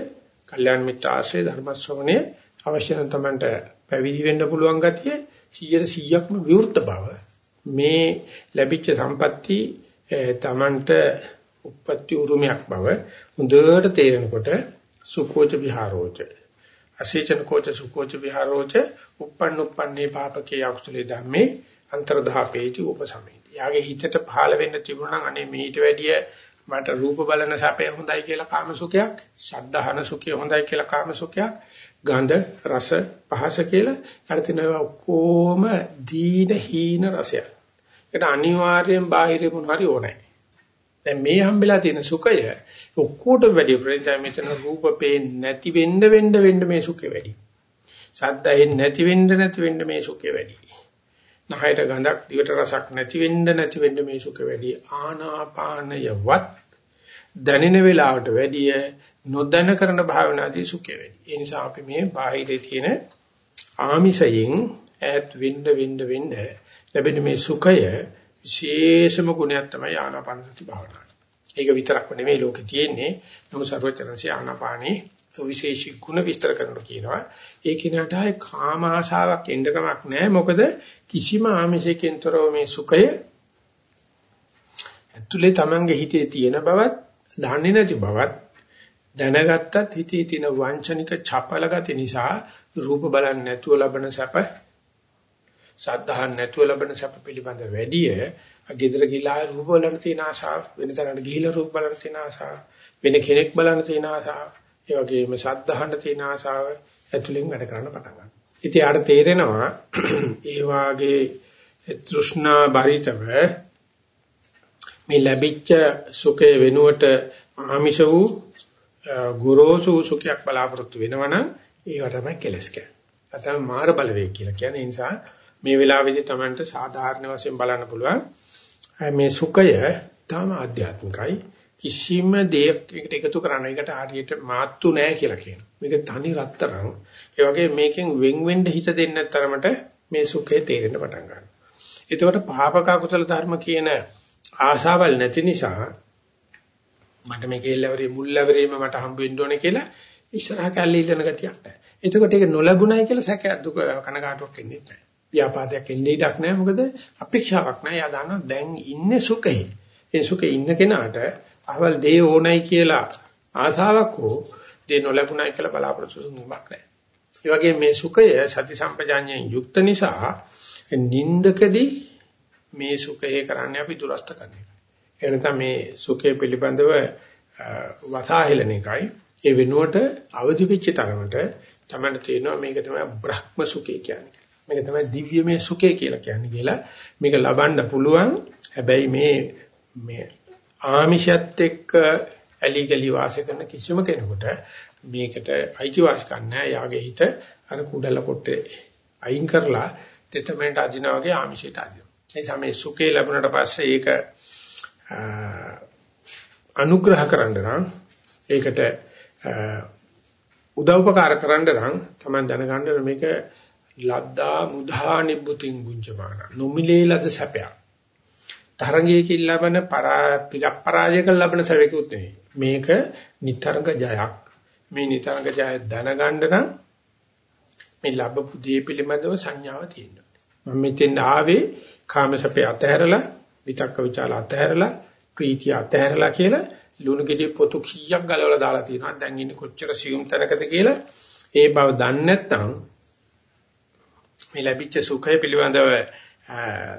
කල්යාණ මිත්‍ර ආශ්‍රය ධර්ම ශ්‍රවණය අවශ්‍ය නම් Tamanට පැවිදි වෙන්න පුළුවන් ගතිය 100%ක්ම විවෘත බව මේ ලැබිච්ච සම්පatti Tamanට උප්පත්ති උරුමයක් බව හොඳට තේරෙනකොට සුකෝච විහාරෝච අසීචන කෝච සුකෝච විහාරෝච uppන්න uppන්නේ පාපකේ අකුසලේ ධම්මේ අන්තරදාපේටි උපසමේටි. යාගේ හිතට පහළ වෙන්න තිබුණා නම් අනේ මීට වැඩිය මට රූප බලන සැපේ හොඳයි කියලා කාමසුඛයක්, ශබ්දහන සුඛය හොඳයි කියලා කාමසුඛයක්, ගඳ රස පහස කියලා අර තිනවා ඔක්කොම දීන හීන රසයක්. ඒකට අනිවාර්යෙන් බාහිර මොන හරි ඕනේ. දැන් මේ හම්බෙලා තියෙන සුඛය ඔක්කොට වැඩි ප්‍රේතය මෙතන රූප පේන්නේ නැති වෙන්න වෙන්න වෙන්න මේ සුඛය වැඩි. ශබ්ද ඇහෙන්නේ නැති වෙන්න නැති වෙන්න මේ සුඛය වැඩි. නහයට ගඳක් දිවට රසක් නැති වෙන්න නැති වෙන්න මේ සුඛය වැඩි. ආනාපානයවත් දැනෙන වෙලාවට වැඩිය නොදැන කරන භාවනාදී සුඛය වැඩි. ඒ නිසා අපි මේ බාහිරේ තියෙන ආමිෂයෙන් ඈත් වෙන්න වෙන්න වෙන්න ලැබෙන මේ සුඛය විශේෂම ගුණයක් තමයි ආනාපාන සති භාවනාව. ඒක විතරක්ම නෙමෙයි ලෝකේ තියෙන්නේ. නමුත් සර්වචනසේ ආනාපානී සවිශේෂී ගුණ විස්තර කරනවා කියනවා. ඒ කිනට ආයේ කාම ආශාවක් එන්නකමක් නැහැ. මොකද කිසිම ආමිෂයකින් තොරව මේ සුඛය ඇතුලේ Tamange හිතේ තියෙන බවත්, දන්නේ නැති බවත් දැනගත්තත් හිතේ තියෙන වංචනික චපල ගති නිසා රූප බලන්නේ නැතුව ලබන සැප සද්ධාහන් නැතුව ලබන සැප පිළිබඳ වැඩිය ගෙදර ගිහලා රූප බලන්න තියෙන ආශාව වෙන තැනකට ගිහිලා රූප බලන්න තියෙන ආශාව වෙන කෙනෙක් බලන්න තියෙන ආශාව ඒ වගේම සද්ධාහන් තියෙන ආශාව ඇතුලෙන් වැඩ කරන්න පටන් ගන්නවා ඉතින් ආට තේරෙනවා ඒ වාගේ තෘෂ්ණා බරිතව මේ ලැබිච්ච සුඛය වෙනුවට ආමිෂ වූ ගොරෝසු සුඛයක් බලාපොරොත්තු වෙනවනම් ඒවට තමයි කෙලස් කියන්නේ. නැත්නම් මාර බලවේග කියලා කියන්නේ. ඒ නිසා මේ වෙලාවේදී Tamanට සාධාරණ වශයෙන් බලන්න පුළුවන් මේ සුඛය තාම ආධ්‍යාත්මිකයි. කිසිම දෙයකට එකතු කරන්න එකට හරියට මාත්තු නැහැ කියලා කියනවා. මේක තනි රත්තරන්. ඒ වගේ මේකෙන් වෙන් වෙන්න හිත දෙන්න තරමට මේ සුඛය තේරෙන්න පටන් ගන්නවා. එතකොට පාපක කුසල ධර්ම කියන ආශාවල් නැති නිසා මට මේ කෙල්ලවරේ මුල්ලවරේම මට හම්බ වෙන්න ඕනේ කියලා ඉස්සරහ කැල්ලේ ඉල්ලන ගතියක් නැහැ. එතකොට ඒක නොලැබුණයි කියලා සැක දුක කනගාටුවක් එන්නේ නැහැ. ව්‍යාපාදයක් එන්නේ ඉඩක් නැහැ. මොකද අපේක්ෂාවක් නැහැ. යා දන්නවා දැන් ඉන්නේ සුඛේ. ඒ සුඛේ ඉන්න කෙනාට අවල් දේ ඕනයි කියලා ආසාවක් හෝ දේ නොලැබුණයි කියලා බලාපොරොත්තු සුන්දරක් නැහැ. ඒ වගේ මේ සුඛය සති සම්පජාඤ්ඤයෙන් යුක්ත නිසා නින්දකදී මේ සුඛය කරන්නේ අපි දුරස්ත කරන එක. ඒ නැත්නම් මේ සුඛය පිළිබඳව වතාහෙලන එකයි. ඒ වෙනුවට අවදි වෙච්ච තරමට තමයි තේරෙනවා මේක තමයි බ්‍රහ්ම සුඛය කියන්නේ. මේක තමයි දිව්‍යමය සුඛය කියලා කියන්නේ කියලා මේක ලබන්න පුළුවන්. හැබැයි මේ මේ ආමිෂත් එක්ක ඇලි ගලි වාසය කරන කිසිම කෙනෙකුට මේකට අයිතිවාසිකම් නැහැ. යාගේ හිත අර කුඩල කොටේ අයින් කරලා තෙතමෙන්ට අදිනා වගේ ආමිෂයට අදිනවා. ඒ නිසා මේ සුඛේ ලැබුණට පස්සේ ඒක අනුග්‍රහ කරන්න නම් ඒකට උදව්පකාර කරන්න නම් තමයි දැනගන්න මේක ලද්දා මුධා නිබ්බුතින් බුංජමාන නොමිලේ ලද සැපයක්. තරංගයකින් ලබන පරාජය කළ ලබන සැපයකුත් නෙවෙයි. මේක නිතරංග ජයක්. මේ නිතරංග ජය දැනගන්න නම් මේ ලැබපු දේ පිළිබඳව සංඥාව තියෙනවා. මම මෙතෙන් ආවේ කාමසපේ අතහැරලා විතක්ක ਵਿਚාල අතහැරලා ප්‍රීතිය අතහැරලා කියලා ලුණු ගෙඩිය පොතු කීයක් ගලවලා දාලා තියෙනවා. දැන් ඉන්නේ කොච්චර සියුම් තැනකද කියලා ඒ බව දන්නේ නැත්නම් මේ ලැබිච්ච සුඛය පිළිබඳව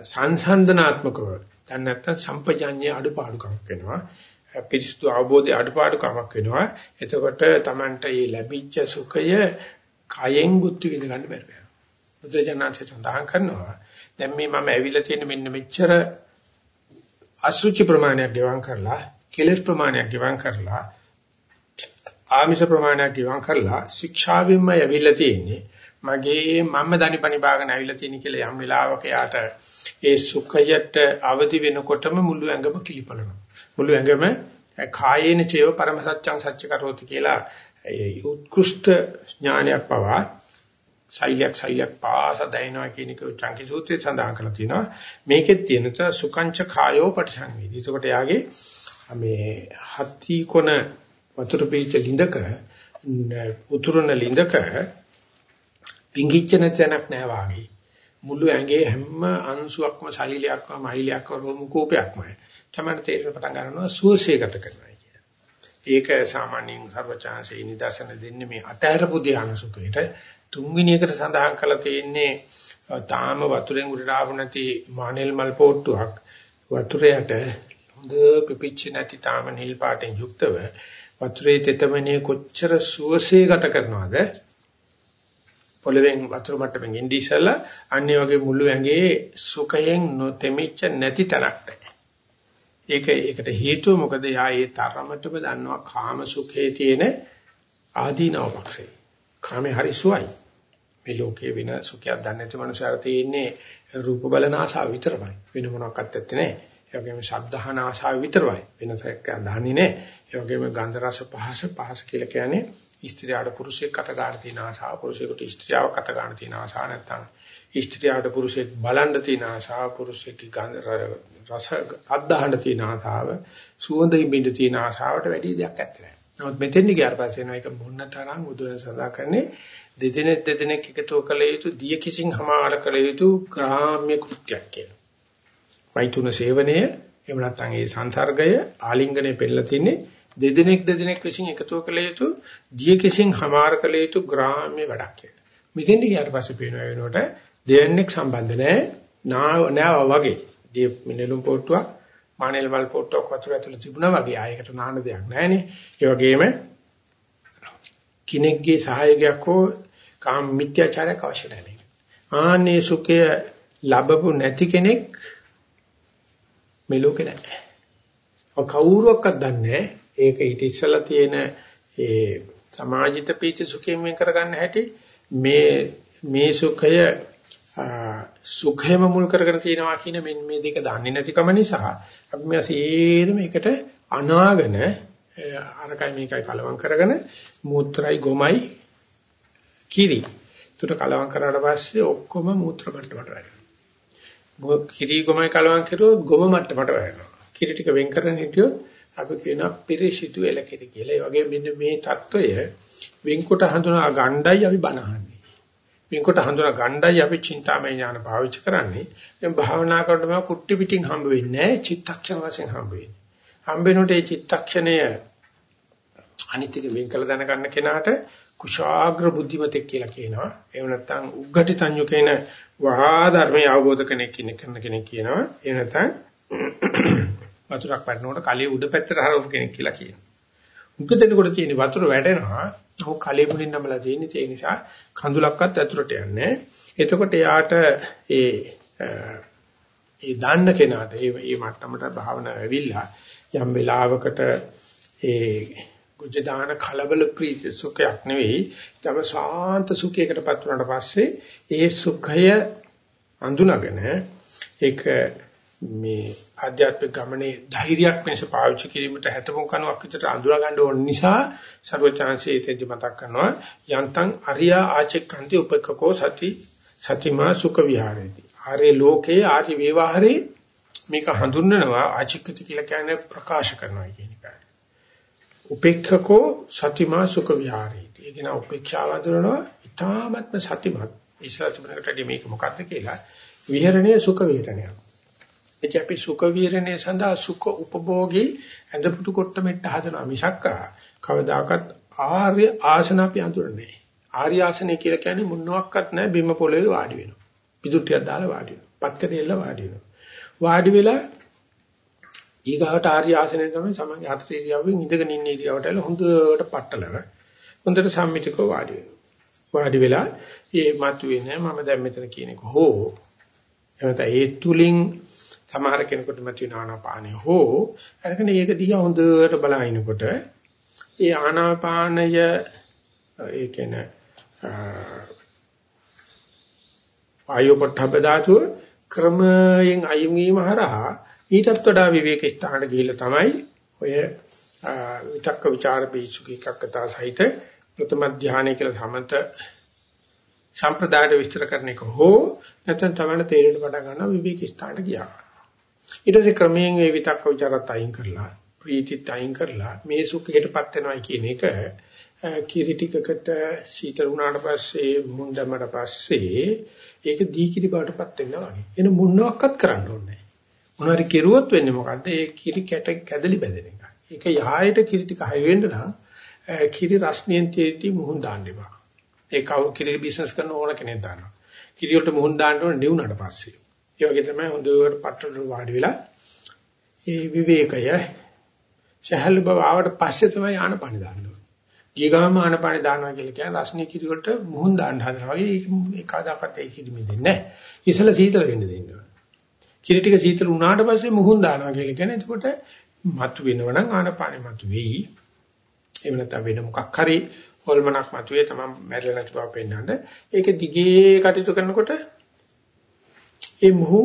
සංසන්දනාත්මකව දැන් නැත්නම් සම්පජාඤ්ඤයේ අඩුපාඩුකමක් වෙනවා. පිරිසුදු අවබෝධයේ අඩුපාඩුකමක් වෙනවා. එතකොට Tamanට මේ ලැබිච්ච සුඛය කයෙන් බුද්ධ විඳ ගන්න බැහැ. බුදුජානක සඳහන් කරනවා. දැන් මේ මම ඇවිල්ලා තියෙන මෙන්න මෙච්චර අසුචි ප්‍රමාණයක් ගෙවම් කරලා, කෙලස් ප්‍රමාණයක් ගෙවම් කරලා, ආමිෂ ප්‍රමාණයක් ගෙවම් කරලා ශික්ෂාවෙන්ම ඇවිල්ලා තියෙන්නේ. මගේ මම දනිපනි බාගෙන ඇවිල්ලා තියෙන කියලා යම් වෙලාවක යාට ඒ සුඛයට අවදි වෙනකොටම මුළු ඇඟම කිලිපලනවා. මුළු ඇඟම කායේන චේව පරම සත්‍යං සත්‍ය කරෝති කියලා ඒ උත්කෘෂ්ඨ ඥානයක් පවා සෛලයක් සෛලයක් පාස දැනෙනවා කියන එක චංකි සූත්‍රයේ සඳහන් කරලා තියෙනවා. මේකෙත් තියෙන ත සුකංච කායෝ පටිසංවේදී. ඒකට යාගේ මේ හත්ති කොන වතුර පිළිච්ච ලිඳක උතුරන ලිඳක පිංගිච්ච නැතනක් නෑ වාගේ. මුළු ඇඟේ හැම අංශුවක්ම සෛලයක්ම මයිලයක්ම රෝමුකෝපයක්මයි. තමයි තේරෙන පටන් ගන්නවා සුවසේගත කරනවා කියන. ඒක සාමාන්‍යයෙන් සර්වචාන්සේ නිදර්ශන දෙන්නේ මේ අතහැරපු ධ්‍යාන සුඛයට තුන්වෙනි එකට සඳහන් කරලා තියෙන්නේ තාම වතුරෙන් උඩට ආපු නැති මානෙල් මල් පොට්ටුවක් වතුරයට හොඳ පිපිච්ච නැති තාම නිල් පාටෙන් යුක්තව වතුරේ තෙතමනේ කොච්චර සුවසේ ගත කරනවද පොළවෙන් වතුර මට්ටමින් ඉඳි ඉස්සලා අන්නේ වගේ මුළු ඇඟේ සුඛයෙන් නොතෙමිච්ච නැති තැනක් නැහැ. ඒක ඒකට හේතුව මොකද? යා ඒ තරමටම දන්නවා කාම සුඛයේ තියෙන ආදීනව පක්ෂේ. කාමේ හරි සුවයි. මේ ලෝකේ වෙන සුඛයක් දන්නේ නැති මනුස්සයර තියෙන්නේ රූප බලන ආශාව විතරමයි. වෙන මොනක්වත් නැත්තේ නෑ. ඒ වගේම ශබ්දහන ආශාව විතරමයි. වෙන සැක දන්නේ නෑ. ඒ වගේම ගන්ධ රස පහස පහස කියලා කියන්නේ ස්ත්‍රියට පුරුෂයෙක් අත ගන්න තියෙන ආශාව, පුරුෂයෙකුට ස්ත්‍රියවක් අත ගන්න තියෙන ආශාව නැත්තම් ස්ත්‍රියට පුරුෂයෙක් බලන්න තියෙන ආශාව, පුරුෂයෙක් ගන්ධ රස අද්දාහන්න තියෙන ආශාව, සුවඳින් බින්ද තියෙන ආශාවට වැඩි දෙයක් නැත්තේ. නමුත් මෙතෙන්දි ගියාට පස්සේ එනවා ඒක මොන්න තරම් බුදුරජාණන් සදා කරන්නේ දෙදෙනෙක් දෙදෙනෙක් එකතු කළ යුතු දිය කිසිං හමාර කළ යුතු ග්‍රාම්‍ය කෘත්‍යයක් කියලා. වෛතුන සේවනය එහෙම නැත්නම් ඒ සංසර්ගය ආලිංගනේ පෙළලා තින්නේ දෙදෙනෙක් දෙදෙනෙක් විසින් එකතු කළ යුතු දිය කිසිං හමාර කළ යුතු ග්‍රාම්‍ය වැඩක් කියලා. මෙතෙන්දි ගියාට පස්සේ පේනවා වෙනකොට දෙවන්නේක් සම්බන්ධ නැහැ නාව වගේ. දී නෙළුම් පොට්ටුවක් මානෙල් වල පොට්ටුවක් වතුර ඇතුළේ තිබුණා වගේ ආයකට නාන දෙයක් නැහැනේ. ඒ වගේම කෙනෙක්ගේ සහායකයක් හෝ කාම මිත්‍යාචාරයක් අවශ්‍ය නැහැ. ආන්නේ සුඛය ලැබපු නැති කෙනෙක් මේ ලෝකේ නැහැ. ඔය කවුරුවක්වත් දන්නේ ඒක ඊට ඉස්සලා තියෙන ඒ සමාජිත පීති සුඛයෙන් වෙන් කරගන්න හැටි මේ මේ සුඛය සුඛයම මුල් කරගෙන තියෙනවා කියන මෙන්න මේ දෙක දන්නේ නැතිකම නිසා අපි මේ සේරම එකට අනාගෙන අරකයි මේකයි කලවම් කරගෙන මූත්‍රායි ගොමයි කිරි. ඒකට කලවම් කරාට පස්සේ ඔක්කොම මූත්‍ර මට්ටමට වැටෙනවා. කිරි ගොමයි කලවම් කරුවොත් ගොම මට්ටමට වැටෙනවා. කිරි ටික වෙන් කරගෙන හිටියොත් අපි කියනවා පිරිසිදු එලකිරි කියලා. ඒ වගේ මෙන්න මේ தত্ত্বය වෙන්කොට හඳුනා ගණ්ඩයි අපි බනහන්නේ. වෙන්කොට හඳුනා ගණ්ඩයි අපි චින්තාමය ඥාන පාවිච්චි කරන්නේ. දැන් භාවනා කරනකොට මම කුට්ටි පිටින් හම්බ වෙන්නේ නැහැ. චිත්තක්ෂණ වශයෙන් හම්බ වෙන්නේ. හම්බෙනොට ඒ චිත්තක්ෂණය අනිත් එක වෙන් කළ දැනගන්න කෙනාට කුශාග්‍ර බුද්ධිමතෙක් කියලා කියනවා. එහෙම නැත්නම් උග්ගටිතඤ්ඤු කියන වහා ධර්මය අවබෝධ කෙනෙක් කෙනෙක් කියනවා. එහෙම නැත්නම් වතුරක් වැටෙනකොට කලිය උඩ පැත්තට හරවපු කෙනෙක් කියලා කියනවා. උග්ග දෙනකොට තියෙන වතුර වැටෙනවා. ඔහු කලිය මුලින් නම්ලා තියෙන්නේ ඒ නිසා කඳුලක්වත් ඇතුළට යන්නේ. එතකොට යාට ඒ ඒ දාන්න කෙනාට ඒ මේ මට්ටමට භාවනා වෙවිලා යම් වෙලාවකට ඒ කුජ දාන කලබල ප්‍රීති සුඛයක් නෙවෙයි තම සාන්ත සුඛයකටපත් වුණාට පස්සේ ඒ සුඛය අඳුනගෙන ඒක මේ ආධ්‍යාත්මික ගමනේ ධෛර්යයක් වෙනස පාවිච්චි කිරීමට හැතපොන් කනුවක් විතර අඳුරා ගන්න ඕන නිසා සර්වචාන්සේ එතෙන්දි මතක් කරනවා යන්තං අරියා ආචෙක්ඛන්ති උපකකෝ සති සතිමා සුඛ විහාරේති ආරේ ලෝකේ ආදි වේවාහරේ මේක හඳුන්වනවා ආචික්කති කියලා කියන්නේ ප්‍රකාශ කරනවා කියන එකයි උපේක්ඛකෝ සතිමා සුඛ විහාරේති. ඒක නා උපේක්ෂාව අඳුරනවා ඊ타ත්ම සතිමත්. ඉස්සරහ තිබුණකට මේක මොකක්ද කියලා විහරණය සුඛ විහරණයක්. එච අපි සුඛ විහරණය සඳහා සුඛ උපභෝගී ඇඳපුටු කොට මෙට්ට හදනවා මිසක් කවදාකවත් ආර්ය ආසන අපි අඳුරන්නේ. ආර්ය ආසනය කියලා කියන්නේ මොනවාක්වත් නැහැ බිම පොළවේ වාඩි වෙනවා. පිටුටියක් දාලා වාඩි වෙනවා. පත්කඩේල්ල වාඩි වෙනවා. වාඩි වෙලා ඊගාවට ආර්ය ආසනය තමයි සමන්ගේ හතර ඉරියව්වෙන් ඉඳගෙන ඉන්න ඉරියව්වට හොඳට පట్టලව හොඳට සම්මිතිකව වාඩි වෙනවා. වාඩි වෙලා මේ මතුවේ නෑ මම දැන් මෙතන කියන එක හෝ එනත ඒ තුලින් සමහර කෙනෙකුට මතුවෙන ආනාපානය හෝ අරගෙන ඒක දිහා හොඳට බලනකොට ඒ ආනාපානය ඒ කියන්නේ ආයෝපඨබ්බ ධාතුව ක්‍රමයෙන් අයින් වීම හරහා ඊටත් වඩා විවේක ස්ථානට ගිහිල්ලා තමයි ඔය විතක්ක ਵਿਚාර බීසුකීකකතා සහිත ප්‍රථම ධානය කියලා සමත සම්ප්‍රදායට විස්තර කරන එක හෝ නැත්නම් තමයි තේරෙන්න පටන් ගන්නවා විවේක ස්ථානට ගියා. ඊට පස්සේ ක්‍රමයෙන් මේ විතක්ක ਵਿਚාරත් අයින් කරලා ප්‍රීතිත් අයින් කරලා මේ සුඛයටපත් වෙනවා කියන එක කිරිටිකකට සීතල වුණාට පස්සේ මුන්දමඩ පස්සේ ඒක දීකිරි බවටපත් වෙනවා වගේ. එන මොනවත් කරන්න ඕනේ මොනවාරි කෙරුවොත් වෙන්නේ මොකද්ද? ඒ කිරි කැට කැදලි බැදෙන එක. ඒක යහයට කිරි ටික හයි වෙන්න නම් කිරි රස්නියෙන් තේටි මුහුන් දාන්න එපා. ඒ කවුරු කිරි බිස්නස් කරන ඕන කෙනෙක් දානවා. කිරි වලට මුහුන් දාන්න ඕන නිවුනට පස්සේ. ඒ වගේ තමයි හොඳට පටල වාඩි වෙලා ඒ විවේකය සහල් බව ආවට පස්සේ තමයි ආනපන දාන්න ඕනේ. ගියගාම ආනපන දානවා කියලා කියන්නේ රස්නිය කිරි වලට මුහුන් දාන්න හදනවා වගේ ඒක ඒකාදාකත් ඒ කිරි මෙදෙන්නේ නැහැ. ඉසල සීතල වෙන්න දෙන්න ඕනේ. කිරි ටික සීතල වුණාට පස්සේ මුහුන් දානවා කියලා කියන්නේ එතකොට මතු වෙනවනම් ආනපානෙ මතු වෙයි. එහෙම නැත්නම් වෙන මොකක් හරි හොල්මනක් මතුවේ තමයි මැරෙලා නැති බව පෙන්වන්න. ඒක දිගේ කටයුතු කරනකොට ඒ මුහු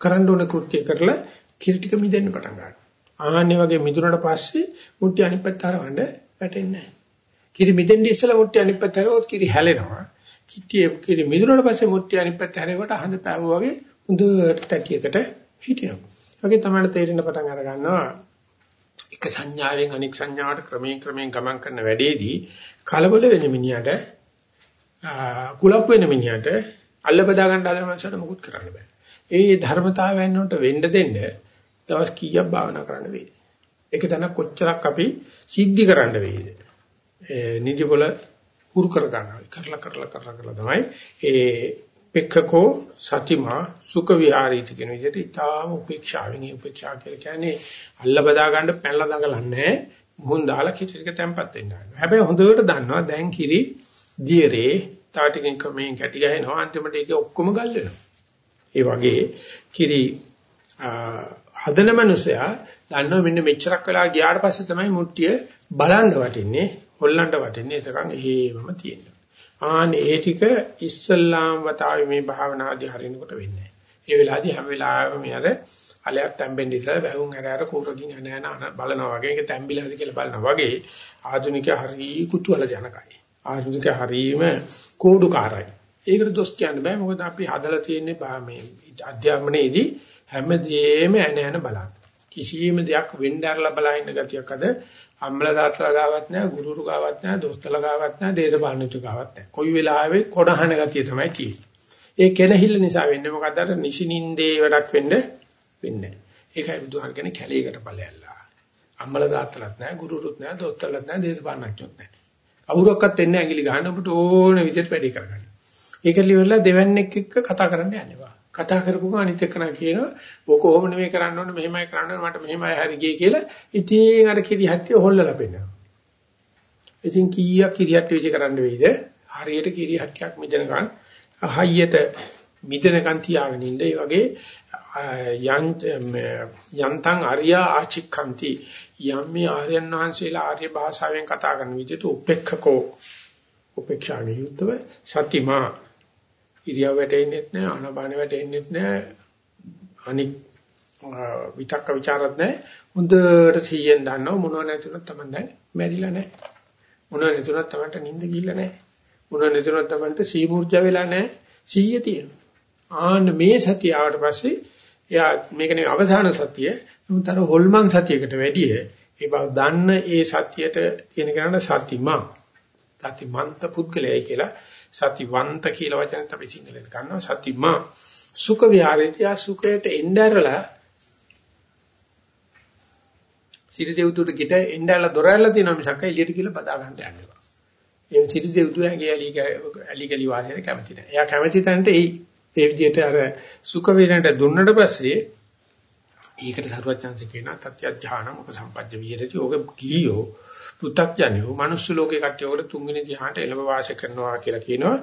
කරන්න ඕන කෘත්‍ය කරලා කිරි ටික මිදෙන්න පටන් ගන්නවා. ආන්නේ වගේ මිදුනට පස්සේ මුට්ටි අනිත් පැත්ත හරවන්න වැටෙන්නේ නැහැ. කිරි මිදෙන්න ඉස්සලා මුට්ටි අනිත් පැත්ත හරවුවොත් කිරි හැලෙනවා. කිට්ටිය කිරි මිදුනට පස්සේ මුට්ටි අනිත් පැත්ත හැරෙවට හඳ පෑවුවා වගේ හොඳට තැටියකට හිටිනවා. වගේ තමයි තේරෙන පටන් අර ගන්නවා. එක සංඥාවෙන් අනික් සංඥාවට ක්‍රමයෙන් ක්‍රමයෙන් ගමන් කරන වැඩේදී කලබල වෙන මිනිහට කුලප් වෙන මිනිහට අල්ල බදා ගන්න හදන මනසට මුකුත් කරන්න බෑ. ඒ ධර්මතාවයන් වලට වෙන්න දෙන්න දවස් කීයක් භාවනා කරන්න වේද? ඒක තන කොච්චරක් අපි සිද්ධි කරන්න වේද? ඒ නිදිබල හුරු කර ගන්නවා. කරලා කරලා කරලා කරලා තමයි ඒ පෙක්ඛකෝ සතිමා සුඛ විහාරීති කියන විදිහට ඊටාම උපේක්ෂාවෙන් උපේක්ෂා කියලා කියන්නේ අල්ල බදා ගන්න පැනලා දඟලන්නේ මුහුන් දාලා කිරි ටික තැම්පත් වෙන්න. හැබැයි හොඳට දන්නවා දැන් කිරි දියරේ තාටිකින් ක්‍රමයෙන් කැටි ගහනවා අන්තිමට ඒක ඔක්කොම ගල් වෙනවා. ඒ වගේ කිරි හදන මනුස්සයා දන්නවා මෙන්න මෙච්චරක් වෙලා ගියාට පස්සේ තමයි මුට්ටිය බලන්න වටින්නේ හොල්ලන්න වටින්නේ එතකන් එහෙමම තියෙනවා. ආනේ ඒ ටික ඉස්සල්ලාම් වතාවේ මේ භාවනාදී හරිනකොට වෙන්නේ. ඒ වෙලාවේදී හැම වෙලාවෙම මේ අර අලයක් තැම්බෙන්න ඉස්සලා වැහුම් ඇර ඇර කූරකින් යන යන බලනවා වගේ ඒක තැම්බිලාද කියලා බලනවා වගේ ආධුනික හරි කුතුහල ජනකයි. ආධුනික හරීම කෝඩුකාරයි. ඒකට දොස් කියන්න බෑ මොකද අපි හදලා තියෙන්නේ මේ අධ්‍යාපනයේදී හැමදේම ඇන ඇන බලන්න. කිසියම් දෙයක් වෙන්න ඇරලා බලා ඉන්න ගතියක් අද අම්මලා දාත්ලා ගාවත් නැහැ, ගුරුරු ගාවත් නැහැ, දොස්තරලා ගාවත් නැහැ, දේශපාලනිතු ගාවත් නැහැ. කොයි වෙලාවෙ කොඩහන ගතිය තමයි තියෙන්නේ. ඒ කෙනහිල්ල නිසා වෙන්නේ මොකද අර නිසිනින්දේ වැඩක් වෙන්න වෙන්නේ නැහැ. ඒකයි බුදුහාම කියන්නේ කැලේකට ඵලයල්ලා. අම්මලා දාත්ලාත් නැහැ, ගුරුරුත් නැහැ, දොස්තරලාත් නැහැ, දේශපාලනඥයොත් නැහැ. කවුරක්වත් එන්නේ ඇඟිලි ගන්න ඔබට ඕන විදිහට වැඩි කරගන්න. ඒක liverලා දෙවන්නේක් එක්ක කතා කරන්න යන්නේ කතා කරපු ගමන් අනිත් එක්කන කියනවා ඔක කොහොම නෙමෙයි කරන්න ඕනේ මෙහෙමයි කරන්න ඕනේ මට මෙහෙමයි හරි ගියේ කියලා ඉතින් අර කිරිහට්ටිය හොල්ලලා පෙන්නනවා. ඉතින් කීයක් කිරිහට්ටිය විශ් කරන්න වෙයිද? හරියට කිරිහට්ටියක් මිදෙනකන් හයියට මිදෙනකන් තියාගෙන ඉන්න. ඒ වගේ යන්තං අරියා ආචික්ඛන්ති යම් මේ ආර්යයන් වහන්සේලා ආර්ය භාෂාවෙන් කතා කරන විදිහට උපේක්ඛකෝ උපේක්ෂාගේ යුක්තව සතිමා ඉරියව් වැටෙන්නෙත් නැහැ ආනපාන වැටෙන්නෙත් නැහැ අනික් විතක්ක ਵਿਚාරත් නැහැ හොඳට සීයෙන් දන්නව. මොනව නැතුණත් තමයි දැන් මැරිලා නැහැ මොනව නැතුණත් තමයි නිින්ද ගිහිල්ලා නැහැ මොනව නැතුණත් තමයි සීමුර්ජා වෙලා නැහැ සීය තියෙනවා. ආන්න මේ සතිය ආවට පස්සේ එයා මේක නෙවෙයි අවසාන සතිය. නමුත් අර හොල්මන් සතියකට වැඩිය ඒ බව දන්න ඒ සතියට තියෙන කෙනාට සතිමා. සතිමන්ත පුද්ගලයයි කියලා සතිවන්ත කියලා වචනත් අපි සිංහලෙන් ගන්නවා සතිමා සුඛ විහාරේතිය සුඛයට එnderලා සිරි දෙව්තුට ගෙට එnderලා දොරැල්ල තියෙනවා මිසක් එළියට කියලා බදා ගන්න යන්න එපා. ඒ සිරි දෙව්තු ඇඟේ ඇලි ඇලි ගලි වාසයට කැමති නැහැ. එයා කැමති තැනට එයි. ඒ විදිහට අර සුඛ වේදනට දුන්නට පස්සේ ඒකට සරුවත් chance කියනවා තත්‍ය ඥානං උපසම්පජ්ජ විහෙරති. ඕක ගියෝ පෘථග්ජනයෝ මනුස්ස ලෝකේ කට්ටියකට තුන්වෙනි ධ්‍යානට එළඹ වාසය කරනවා කියලා කියනවා.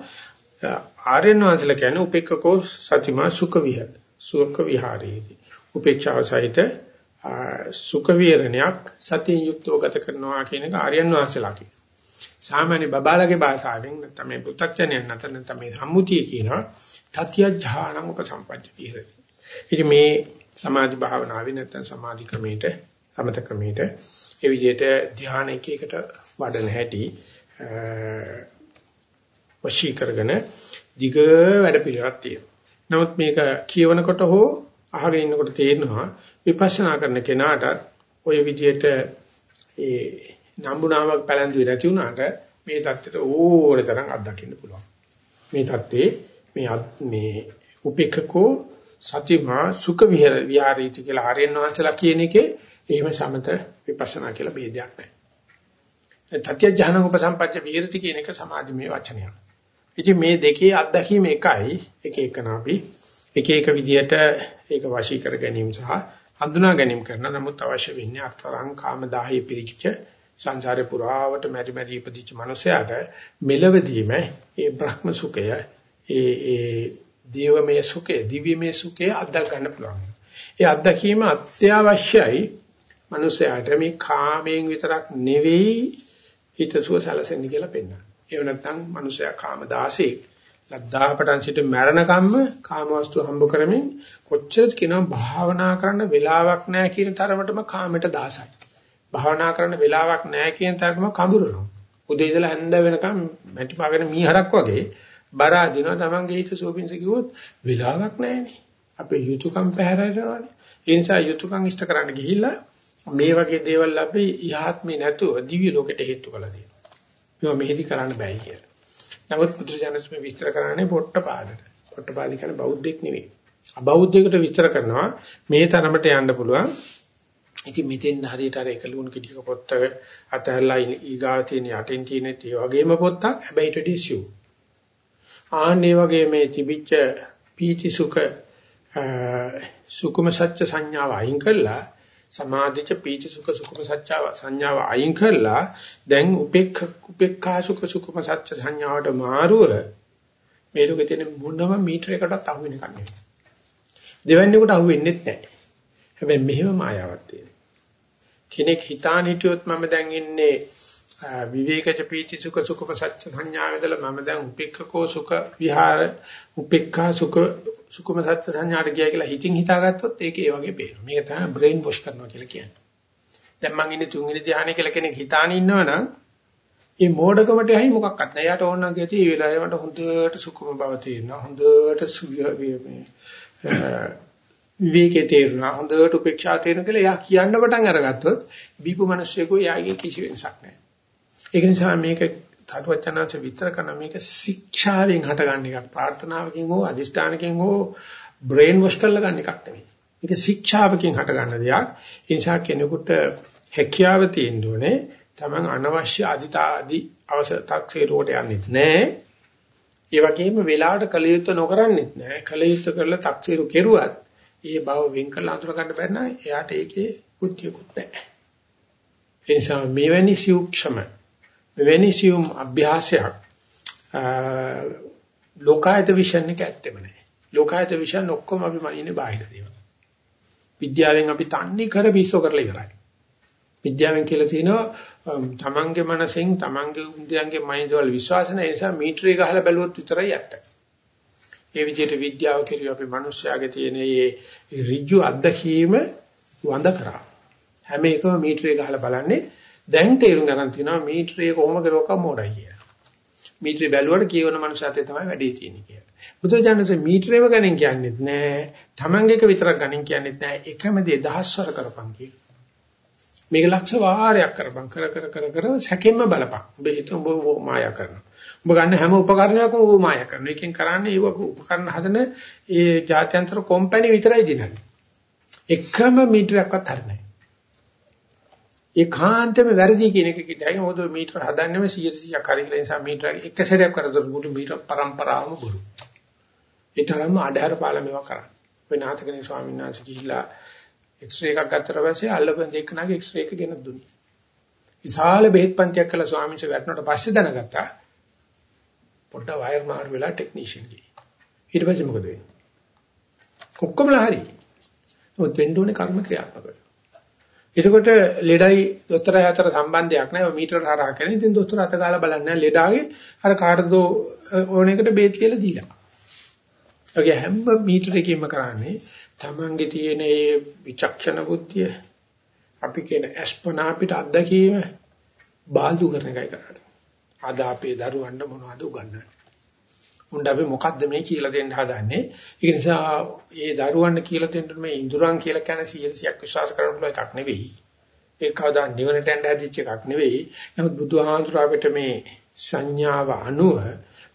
ආර්යයන් වහන්සේලා කියන්නේ උපේක්ඛකෝ සතිමා සුඛ විහර. සුඛ විහාරයේදී. උපේක්ෂාව සහිත සුඛ විහරණයක් සතියෙන් යුක්තව ගත කරනවා කියන එක ආර්යයන් වහන්සේලා කියනවා. සාමාන්‍ය බබාලගේ භාෂාවෙන් නැත්නම් මේ පෘථග්ජනයන් නැත්නම් නැත්නම් මේ සම්මුතිය කියනවා තත්‍ය ඥානං උපසම්පජ්ජ විහෙරති. ඉතින් මේ සමාධි භාවනාවේ නැත්නම් සමාධි ක්‍රමයට සමත ක්‍රමයට ඒ විදිහට ධ්‍යාන එක එකට වඩන හැටි වශී කරගෙන දිග වැඩ පිළිවෙලක් තියෙනවා. නමුත් මේක කියවනකොට හෝ අහගෙන ඉන්නකොට තේරෙනවා විපස්සනා කරන කෙනාට ওই විදිහට ඒ නම්බුනාවක් පැලඳුවේ නැති වුණාට මේ தත්ත්වයට ඕනේ තරම් අත්දකින්න පුළුවන්. මේ தත්ත්වේ මේ මේ උපේක්ෂකෝ සතිමා සුඛ විහාරීති කියලා හරියන් වහන්සලා කියන එකේ එහෙම සමත විපස්සනා කියලා ભેදයක් නැහැ. තත්‍ය ඥාන උපසම්පච්ච විහෙරති කියන එක සමාධිමය වචනයක්. ඉතින් මේ දෙකේ අත්දැකීම එකයි එක එකන අපි එක එක විදියට ඒක වශී කර ගැනීම සහ හඳුනා ගැනීම කරන නමුත් අවශ්‍ය වෙන්නේ අර්ථරං කාම දාහයේ පිරිච්ච සංසාරේ පුරාවට මෙරි මෙරි ඉපදිච්ච මනුස්සයාට මෙලවදීම ඒ බ්‍රහ්ම සුඛය ඒ ඒ දේවමය සුඛය දිව්‍යමය සුඛය අත්දක ගන්න පුළුවන්. ඒ අත්දැකීම අත්‍යවශ්‍යයි මනුස්සයාට මේ කාමයෙන් විතරක් නෙවෙයි හිතසුව සැලසෙන්න කියලා පෙන්වනවා. ඒව නැත්නම් මනුස්සයා කාම දාසෙක් ලද්දාපටන් සිට මරණකම්ම කාමවස්තු හම්බ කරමින් කොච්චර කියනවා භාවනා කරන්න වෙලාවක් නැහැ කියන තරමටම කාමයට දාසයි. භාවනා කරන්න වෙලාවක් නැහැ කියන තරමම කඹරනවා. උදේ ඉඳලා හැන්ද වෙනකම් මැටි පාගෙන මීහරක් වගේ බර අදිනවා තමන්ගේ හිත සෝපින්ස කිව්වොත් වෙලාවක් නැහැනේ. අපේ යුතුයකම් පැහැරෙනවානේ. ඒ නිසා යුතුයකම් ඉෂ්ට කරන්න ගිහිල්ලා මේ වගේ දේවල් අපි යහත්මේ නැතුව දිව්‍ය ලෝකෙට හේතු කළා දෙනවා. මේවා මෙහෙදි කරන්න බෑ කියලා. නමුත් බුදුරජාණන් මේ විස්තර කරන්නේ පොට්ටපාදට. පොට්ටපාද කියන්නේ බෞද්ධෙක් නෙවෙයි. අබෞද්ධයෙකුට විස්තර කරනවා මේ තරමට යන්න පුළුවන්. ඉතින් මෙතෙන් හරියට අර එකලුණු කිඩික පොත්ත අතහැරලා ඊගාව තියෙන යටින් තියෙන ඒ වගේම පොත්තක් හැබැයි ටඩිසියු. ආන්නේ වගේ මේ තිබිච්ච පීති සුඛ සුකුම සත්‍ය සංඥාව අයින් කළා සමාධිච පීති සුඛ සුකුම සත්‍යාව සංඥාව අයින් කළා දැන් උපේක්ඛ උපේක්ඛා සුඛ සුකුම සත්‍ය සංඥාවට මාරුව මේ ලෝකේ තියෙන මොනම මීටරයකටත් අහු වෙන එකක් නෙවෙයි. දෙවන්නේකට අහු වෙන්නේ නැහැ. හැබැයි මෙහෙම මායාවක් තියෙනවා. කෙනෙක් හිතාන හිටියොත් මම දැන් ඉන්නේ විවේකජ පීති සුඛ සුඛම සත්‍ය සංඥාවේදලා මම දැන් උපේක්ඛකෝ සුඛ විහාර උපේක්ඛා සුඛ සුඛම සත්‍ය සංඥාට ගියා කියලා හිතින් හිතාගත්තොත් ඒක ඒ වගේ පේනවා. මේක තමයි බ්‍රේන් වොෂ් කරනවා කියලා කියන්නේ. දැන් මං ඉන්නේ තුන්වෙනි ධ්‍යානෙ කියලා කෙනෙක් හිතාන ඉන්නවනම් මේ මෝඩකමට යහි මොකක්වත් නැහැ. යාට ඕන නම් කියති මේ වෙලාවේ මට හොඳට සුඛම බව තේරෙනවා. හොඳට මේ විවේකයේ තේරුණා. හොඳට උපේක්ෂා තේරෙන කියලා එයා කියන්න පටන් අරගත්තොත් බීපු මිනිස්සෙකෝ එයාගේ කිසි වෙනසක් නැහැ. ඒක නිසා මේක සතුවචනාංශ විතර කරන මේක ශික්ෂාවෙන් හටගන්න එකක් ප්‍රාර්ථනාවකින් හෝ අදිෂ්ඨානකින් හෝ බ්‍රේන් වොෂ් කරලා ගන්න එකක් නෙවෙයි. මේක ශික්ෂාවකින් හටගන්න දෙයක්. ඒ නිසා කෙනෙකුට හැකියාව තියෙන්න ඕනේ තමන් අනවශ්‍ය අදිතාදි අවශ්‍යතාක්ෂේරුවට යන්නෙත් නැහැ. ඒ වගේම වෙලාවට කලියුත් නොකරන්නෙත් නැහැ. කලියුත් කරලා taksේරු කෙරුවත් ඒ බව වෙන් කරලා අඳුර ගන්න බැරි නම් එයාට ඒකේ බුද්ධියකුත් නැහැ. ඒ නිසා මෙවැනි සූක්ෂම මෙවැනි සියුම් අභ්‍යාසයක් ලෝකායත විෂන් එක ඇත්තෙම නැහැ. ලෝකායත විෂන් ඔක්කොම අපි මනින්නේ බාහිර දේවල්. විද්‍යාවෙන් අපි තන්නේ කර පිස්සෝ කරලා ඉවරයි. විද්‍යාවෙන් කියලා තියෙනවා තමන්ගේ මනසෙන් තමන්ගේ ඉන්ද්‍රියන්ගේ මනින්දවල විශ්වාස නැහැ නිසා මීටරේ ගහලා බැලුවොත් විතරයි ඇත්ත. ඒ විදිහට විද්‍යාව කෙරුව අපි මිනිස්යාගේ තියෙන මේ ඍජු අත්දැකීම වඳ කරා. හැම එකම මීටරේ ගහලා බලන්නේ දැන් තේරුම් ගන්න තියෙනවා මීටරේ කොහොම කරුවක මොඩයි කියලා. මීටරේ බැලුවට කියවන මනුස්සයතේ තමයි වැඩේ තියෙන්නේ කියලා. බුදුරජාණන්සේ මීටරේම ගණන් කියන්නේත් නෑ. Tamange විතරක් ගණන් කියන්නේත් නෑ. එකම දේ දහස්වර කරපන් කියලා. මේක ලක්ෂ වාරයක් කරපන් කර කර කර කර සැකෙන්න බලපන්. ඔබ හිත ඔබ මායා කරනවා. ඔබ ගන්න හැම උපකරණයක්ම ඔබ මායා කරනවා. එකෙන් කරන්නේ ඒව උපකරණ හදන ඒ ජාත්‍යන්තර කම්පැනි විතරයි දිනන්නේ. එකම මීටරයක්වත් හරිනේ. ඒකාන්තෙම වැරදි කියන එක කිව්වයි මොකද මීටර හදන්නෙම 100ක් හරි කියලා නිසා මීටර එක සැරයක් කරදොත් මුළු මීටර પરම්පරාවම බොරු. ඒ තරම්ම අඩහැර පාල මේවා කරන්නේ. වෙනාතකනේ ස්වාමීන් වහන්සේ ගිහිල්ලා එක්ස්රේ එකක් ගත්තට පස්සේ අල්ලපන් දෙකනාගේ එක්ස්රේ එක ගෙන දුන්නා. විශාල බෙහෙත් පන්තියක් කළා ස්වාමීන් වහන්සේ වැටුණාට පස්සේ දැනගත්තා. පොඩ්ඩ වයර් මාර් වෙලා ටෙක්නීෂියන් ගියේ. ඊට පස්සේ මොකද වෙන්නේ? ඔක්කොමලා හරි. මොකද වෙන්න ඕනේ කර්ම ක්‍රියාත්මක වෙනවා. එතකොට ලෙඩයි දොස්තරයි අතර සම්බන්ධයක් නැහැ මීටර හරහා කරන්නේ. ඉතින් දොස්තර අත ගාලා බලන්නේ ලෙඩාගේ අර කාටද ඕන එකට බේත් කියලා දීලා. ඔගේ හැම මීටරකින්ම කරන්නේ Tamange තියෙන මේ විචක්ෂණ බුද්ධිය අපි කියන අස්පනා අපිට අත්දැකීම බාල්දු කරන එකයි කරන්නේ. අද අපේ දරුවන්ට මොනවද උගන්වන්නේ? උණ්ඩ අපි මොකද්ද මේ කියලා දෙන්න හදන්නේ? ඒ නිසා ඒ දරුවන්ට කියලා දෙන්න මේ ඉඳුරන් කියලා කියන 100ක් විශ්වාස කරන්න පුළුවන් එකක් නෙවෙයි. ඒක කවදා නිවනට යන්න හැදිච්ච එකක් නෙවෙයි. නමුත් බුදුහාමුදුර අපිට මේ සංඥාව අනුව